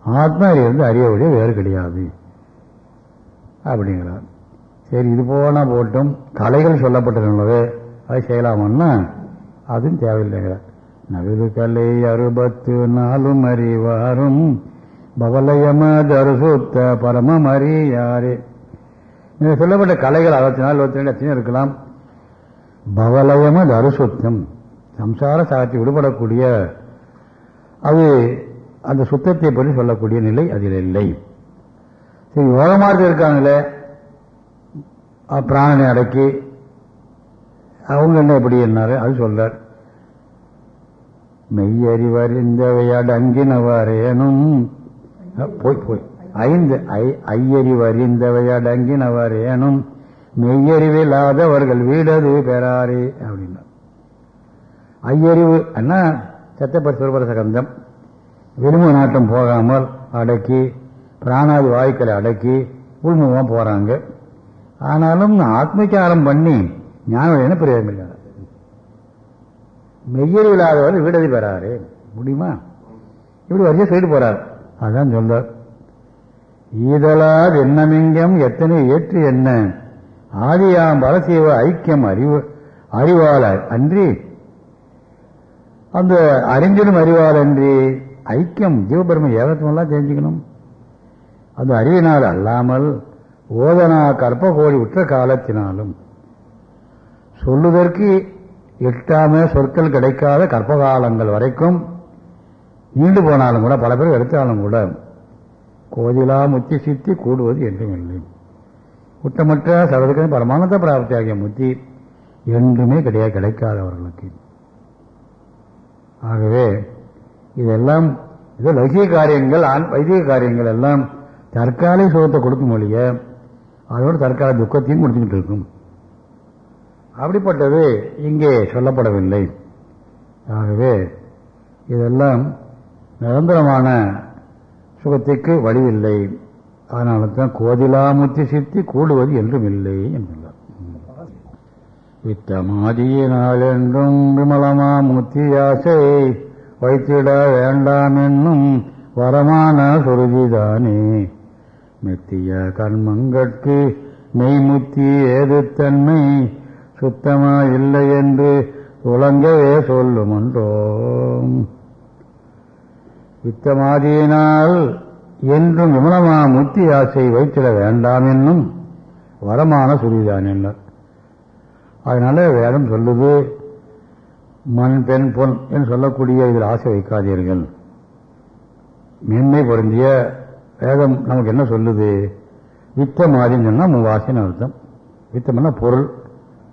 ஆத்மா அறிவது அறிவடைய வேறு கிடையாது. அப்படிங்கிறார். சரி இது போனால் போட்டும். கலைகள் சொல்லப்பட்டிருந்தது. அதை செய்யலாமன்னா? அதுவும் தேவையில்லைங்கிறார் நவிது கலை அறுபத்து நாளும் அறிவாரும் பவலயம தருசுத்த பரமம் அறியாரே நீங்கள் சொல்லப்பட்ட கலைகள் அறுபத்தி நாலு இருபத்தி ரெண்டு எத்தனையோ இருக்கலாம்? பவலயம தருசுத்தம் சம்சார சாகத்தை விடுபடக்கூடிய அது அந்த சுத்தத்தை பற்றி சொல்லக்கூடிய நிலை அதில் இல்லை. சரி யோகமார்க்கம் இருக்காங்களே? பிராணனை அடக்கி அவங்க என்ன எப்படி என்னாரு? அது சொல்றார். மெய்யறிவறிந்தவையடங்கினவரேனும் அஹ் போய் போய். ஐந்து ஐ- ஐயறிவறிந்தவையடங்கினவரேனும் மெய்யறிவில்லாதவர்கள் வீடது பெறாரே அப்படின்னா ஐயறிவு என்ன சத்தப்பர் சுரபர சகந்தம் விரும்பு நாட்டம் போகாமல் அடக்கி பிராணாதி வாயுக்களை அடக்கி உள்முகமாக போறாங்க. ஆனாலும் ஆத்மீகாரம் பண்ணி ஞான என்ன பிரயோஜனம் இல்லை மெய்யறிவில்லாதவர் வீடதி பெறாரு. முடியுமா? இப்படி வரிசை சொல்லிட்டு போறார். அதான் சொல்ல ஈதலார் எண்ணமிங்கம் எத்தனை ஏற்று என்ன? ஆதியாம் பரசீவ ஐக்கியம் அறிவு அறிவாளர் அன்றி. அந்த அறிஞரும் அறிவாள் அன்றி ஐக்கியம் ஜீவபெருமை ஏகத்துவெல்லாம் தெரிஞ்சுக்கணும். அது அறிவினால் அல்லாமல் ஓதனா கற்ப கோடி உற்ற காலத்தினாலும். சொல்லுவதற்கு எட்டாம சொற்கள் கிடைக்காத கற்பகாலங்கள் வரைக்கும் நீண்டு போனாலும் கூட பல பேர் எடுத்தாலும் கூட கோதிலா முத்தி சித்தி கூடுவது என்றும் இல்லை குற்றமற்ற சர்வதற்கு பரமானந்த பிராப்தி ஆகிய முத்தி என்றுமே கிடையாது கிடைக்காது அவர்களுக்கு ஆகவே இதெல்லாம் இது லௌகிக காரியங்கள் ஆண் வைதிக காரியங்கள் எல்லாம் தற்காலிக சுகத்தை கொடுக்கும் மொழிய அதோடு தற்கால துக்கத்தையும் கொடுத்துக்கிட்டு இருக்கும். அப்படிப்பட்டது இங்கே சொல்லப்படவில்லை. ஆகவே இதெல்லாம் நிரந்தரமான சுகத்திற்கு வழியில்லை. அதனால தான் கோதிலாமுத்தி சித்தி கூடுவது என்றும் இல்லை என்றார் வித்தமாதியினால் என்றும் விமலமா முத்தியாசை வைத்திட வேண்டாம் என்னும் வரமான சுருதிதானே. மெத்திய கண்மங்கட்கு மெய்முத்தி ஏது தன்மை சுத்தமா இல்லை என்று உலங்கவே சொல்லுமன்றோம். இத்தமாதியினால் என்றும் விமலமா முத்தி ஆசை வைத்திட வேண்டாம் என்னும் வரமான சுரிதான் என்ன அதனால வேதம் சொல்லுது மண் பெண் பொன் என்று சொல்லக்கூடிய இதில் ஆசை வைக்காதீர்கள். மேன்மை பொருந்திய வேதம் நமக்கு என்ன சொல்லுது? வித்தமாதின்னு சொன்னால் மூவாசின்னு அர்த்தம். வித்தம்னா பொருள்.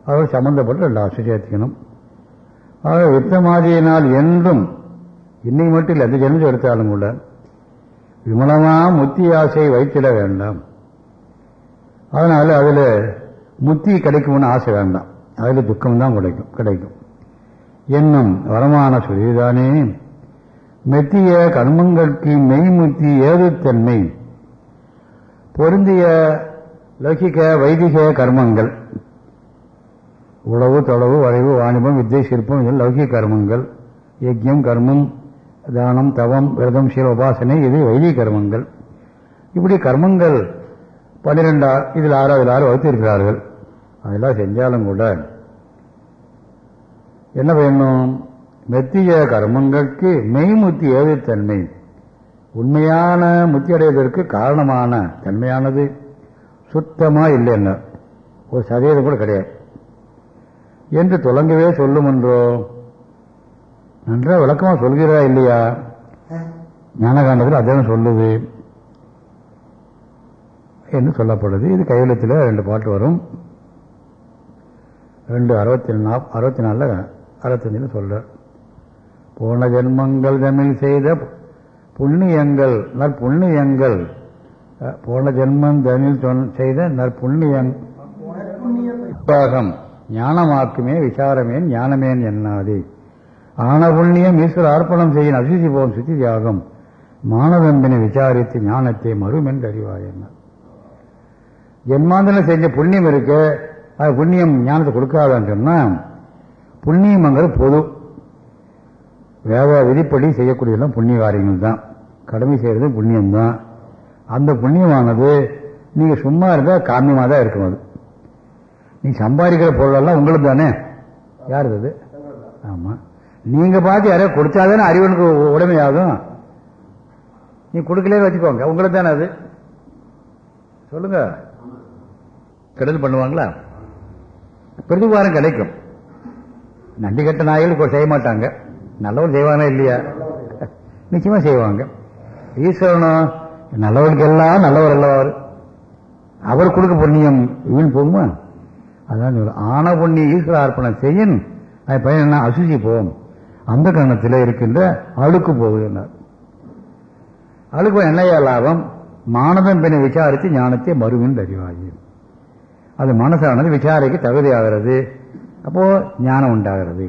அதோடு சம்பந்தப்பட்டு ரெண்டு ஆசை சேர்த்துக்கணும். ஆக வித்தமாதியினால் என்றும் இன்னைக்கு மட்டும் இல்லை எந்த ஜென்மம் எடுத்தாலும் கூட விமலமா முத்தி ஆசையை வைத்திட வேண்டாம். அதனால அதில் முத்தி கிடைக்கும்னு ஆசை வேண்டாம். அதில் துக்கம் தான் கிடைக்கும் கிடைக்கும். என்னும் வரமான சொல்லிதானே மெத்திய கர்மங்களுக்கு மெய்முத்தி ஏதுத்தன்மை பொருந்திய லௌகிக வைதிக கர்மங்கள் உழவு தொழவு வரைவு வாணிபம் வித்தை சிற்பம் இதில் லௌகிக கர்மங்கள் யஜ்யம் கர்மம் தானம் தவம் விரதம் சீல உபாசனை இது வைதிக கர்மங்கள். இப்படி கர்மங்கள் பன்னிரெண்டா இதில் ஆறாவது அதில் ஆறு வகுத்திருக்கிறார்கள். அதெல்லாம் செஞ்சாலும் கூட என்ன வேணும்? மெத்திய கர்மங்களுக்கு மெய்முத்தி ஏது தன்மை உண்மையான முத்தி அடைவதற்கு காரணமான தன்மையானது. சுத்தமாக இல்லைன்னு. ஒரு சதவீதம் கூட கிடையாது. என்று தொடங்கவே சொல்லும் என்றோ நன்றா விளக்கமா சொல்கிறா இல்லையா? ஞானகாண்டத்தில் அதான் சொல்லுது. என்று சொல்லப்படுது. இது கையெழுத்தில் ரெண்டு பாட்டு வரும். ரெண்டு அறுபத்தி நா அறுபத்தி நாலில் அறுபத்தஞ்சில் சொல்ற போன ஜென்மங்கள் தமிழ் செய்த புண்ணியங்கள் நற்புண்ணியங்கள் போன ஜென்மம் தமிழ் சொன்- செய்த நற்புண்ணியங் பாகம் ஞானமாக்குமே விசாரமே ஞானமேன் எண்ணாதே ஆன புண்ணியம் ஈஸ்வர அர்ப்பணம் செய்யும் அசிசி போகும் சுத்தி தியாகம். மானதம்பினை விசாரித்து ஞானத்தை மறுமென்று அறிவாய் என்ன? ஜென்மாந்தன செஞ்ச புண்ணியம் இருக்கு அது புண்ணியம் ஞானத்தை கொடுக்காதான்னு சொன்னா புண்ணியம்ங்கிறது பொது. வேத விதிப்படி செய்யக்கூடியதெல்லாம் புண்ணிய காரியங்கள் தான். கடமை செய்யறது புண்ணியம் தான். அந்த புண்ணியமானது நீங்க சும்மா இருந்தால் காரணமாக தான் இருக்கும் அது. நீ சம்பாதிக்கிற பொருளெல்லாம் உங்களுக்கு தானே? யார் அது? ஆமா. நீங்க பார்த்து யாரையோ கொடுத்தாதானே அறிவனுக்கு உடமையாகும். நீ கொடுக்கலே வச்சுக்கோங்க. உங்களுக்கு தானே அது? சொல்லுங்க. கெடுதல் பண்ணுவாங்களா? பிரதிவாரம் கிடைக்கும். நன்றி கட்ட நாய்கள் செய்ய மாட்டாங்க நல்லவன் செய்வானா இல்லையா? நிச்சயமா செய்வாங்க. ஈஸ்வரனும் நல்லவனுக்கு எல்லாம் நல்லவர் அல்லவர் அவர்? கொடுக்க புண்ணியம் இவன் போகுமா? அதான் ஆன புண்ணிய ஈஸ்வர அர்ப்பணம் செய்யும் அது பயன் என்ன? அசுசி போகும் அந்த கணத்தில் இருக்கின்ற அழுக்கு போகுதுன்னார் அழுக்கு என்னையா லாபம்? மானதம் பின்ன விசாரித்து ஞானத்தை மறுவின் அறிவாகி அது மனசானது விசாரிக்க தகுதியாகிறது. அப்போ ஞானம் உண்டாகிறது.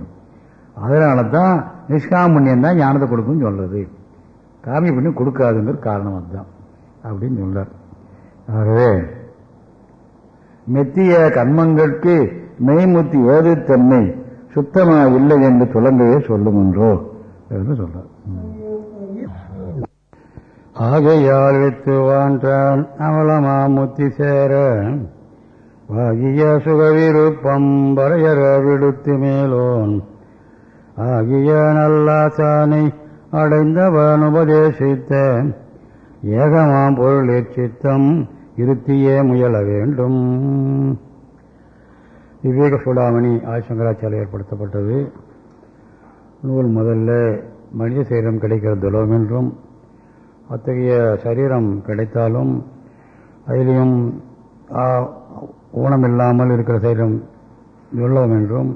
அதனால தான் நிஷ்காமண்யம் தான் ஞானத்தை கொடுக்கும்னு சொல்றது. காமிய புண்ணியம் கொடுக்காதுங்கிற காரணம் அதுதான். அப்படின்னு சொல்றார் ஆகவே மெத்திய கர்மங்களுக்கு மெய்முத்தி ஏது தன்மை சுத்தமா இல்லை என்று துலங்கையே சொல்லும் என்றோ என்று சொல்றார் ஆகையால் வித்து வான்றான் அவலமா முத்தி சேர. வாகிய சுகவிருப்பம் வரையற விடுத்து மேலோன். ஆகிய நல்லாசானை அடைந்தவன் உபதேசித்த ஏகமாம் பொருளிற் சித்தம் இருத்தியே முயல வேண்டும். விவேக சூடாமணி ஆதிசங்கராச்சாரியால் ஏற்படுத்தப்பட்டது. நூல் முதல்ல மனித சரீரம் கிடைக்கிற துலவம் என்றும் அத்தகைய சரீரம் கிடைத்தாலும் அதிலையும் ஊனம் ஊனமில்லாமல் இருக்கிற சரீரம் துர்லபம் என்றும்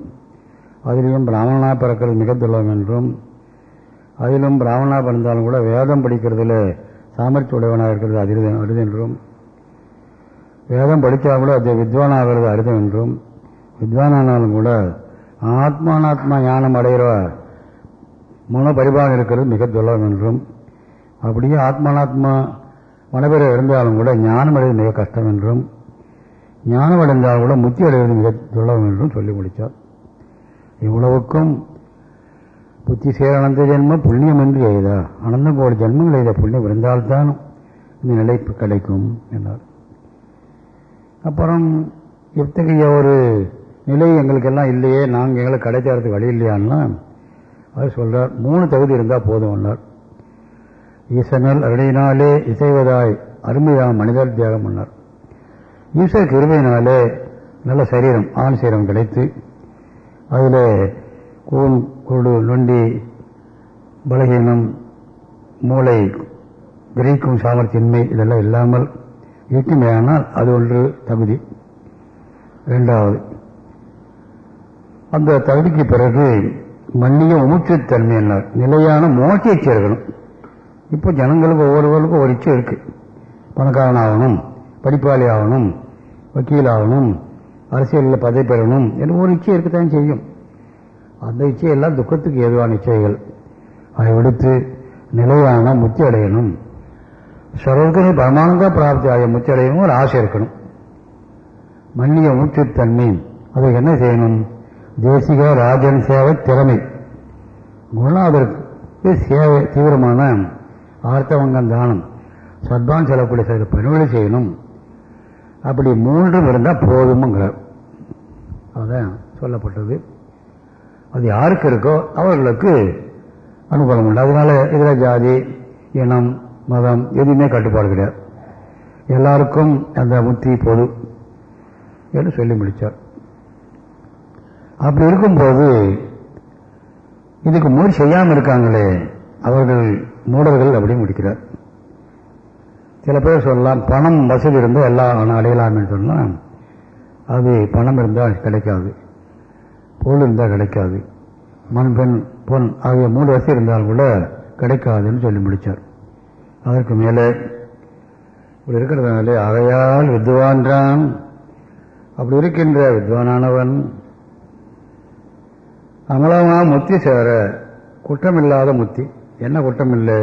அதிலையும் பிராமணனாக பிறக்கிறது மிக துர்லபம் என்றும் அதிலும் பிராமணனாக பிறந்தாலும் கூட வேதம் படிக்கிறதுல சாமர்த்திய உடையவனாக இருக்கிறது அரிது அரிதென்றும் வேதம் படித்தால் கூட அது வித்வானாகிறது அரிதம் என்றும் வித்வானானாலும் கூட ஆத்மானாத்மா ஞானம் அடைகிற மன பரிபாகம் இருக்கிறது மிக துர்லபம் என்றும் அப்படியே ஆத்மானாத்மா மனப்பெற இருந்தாலும் கூட ஞானம் அடைவது மிக கஷ்டம் என்றும் ஞானம் அடைந்தால் கூட முத்தி அடைவது மிக துள்ளம் என்றும் சொல்லி முடித்தார். இவ்வளவுக்கும் புத்தி சேர அனந்த ஜென்மம் புண்ணியம் என்று எய்தா? அனந்த கோடி ஜென்மங்கள் எய்த புண்ணியம் இருந்தால்தான் இந்த நிலை கிடைக்கும் என்றார். அப்புறம் எத்தகைய ஒரு நிலை எங்களுக்கெல்லாம் இல்லையே நாங்கள் எங்களுக்கு கடைச்சாரத்துக்கு வழி இல்லையான்னா அவர் சொல்கிறார் மூணு தகுதி இருந்தால் போதும் என்றார் ஈசனால் அருளினாலே இசைவதாய் அருமையான மனிதர் தியாகம் பண்ணார். ஈஸ்வர கிருமையினாலே நல்ல சரீரம் ஆண் சரீரம் கிடைத்து அதில் கூன் குருடு நொண்டி பலகீனம் மூளை கிரகிக்கும் சாமர்த்தியின்மை இதெல்லாம் இல்லாமல் இருக்குமேயானால் அது ஒன்று தகுதி. ரெண்டாவது அந்த தகுதிக்கு பிறகு மன்னிய உமுற்றுத்தன்மை என்ன? நிலையான மோட்சை சேர்க்கணும். இப்போ ஜனங்களுக்கு ஒவ்வொருவருக்கும் ஒரு இச்சை இருக்கு. பணக்காரன் ஆகணும் படிப்பாளி ஆகணும் வக்கீல் ஆகணும் அரசியலில் பதவி பெறணும் என்று ஒரு இச்சை இருக்கத்தான் செய்யும். அந்த இச்சையெல்லாம் துக்கத்துக்கு ஏதுவான இச்சைகள். அதை விடுத்து நிலையான முத்தி அடையணும் சர்வர்கனை பரமானந்த பிராப்தி ஆகிய முத்தி அடையணும் ஒரு ஆசை இருக்கணும். மன்னிய மூச்சுத்தன்மை அதுக்கு என்ன செய்யணும்? தேசிக ராஜன் சேவை திறமை. குருநாதருக்கு சேவை தீவிரமான ஆர்த்தவங்கம் தானம். சத்பான் செல்லக்கூடிய சில பணிகளை செய்யணும். அப்படி மூன்றும் இருந்தால் போதுமுங்கிறார் அதான் சொல்லப்பட்டது. அது யாருக்கு இருக்கோ அவர்களுக்கு அனுகூலம் உண்டு. அதனால இதில் ஜாதி இனம் மதம் எதுவுமே கட்டுப்பாடு கிடையாது. எல்லாருக்கும் அந்த முத்தி பொது என்று சொல்லி முடித்தார் அப்படி இருக்கும்போது இதுக்கு முயற்சி செய்யாமல் இருக்காங்களே அவர்கள் மூடர்கள் அப்படி முடிக்கிறார். சில பேர் சொல்லலாம் பணம் வசதி இருந்தால் எல்லாம் அடையலாம்னு சொன்னால் அது பணம் இருந்தால் கிடைக்காது. பொருள் இருந்தால் கிடைக்காது. மண் பெண் பொன் ஆகிய மூணு வசதி இருந்தால் கூட கிடைக்காதுன்னு சொல்லி முடித்தார் அதற்கு மேலே இப்படி இருக்கிறதுனாலே அவையால் வித்வான்றான் அப்படி இருக்கின்ற வித்வானானவன் அமலமா முத்தி சேர குற்றமில்லாத முத்தி. என்ன குற்றம் இல்லை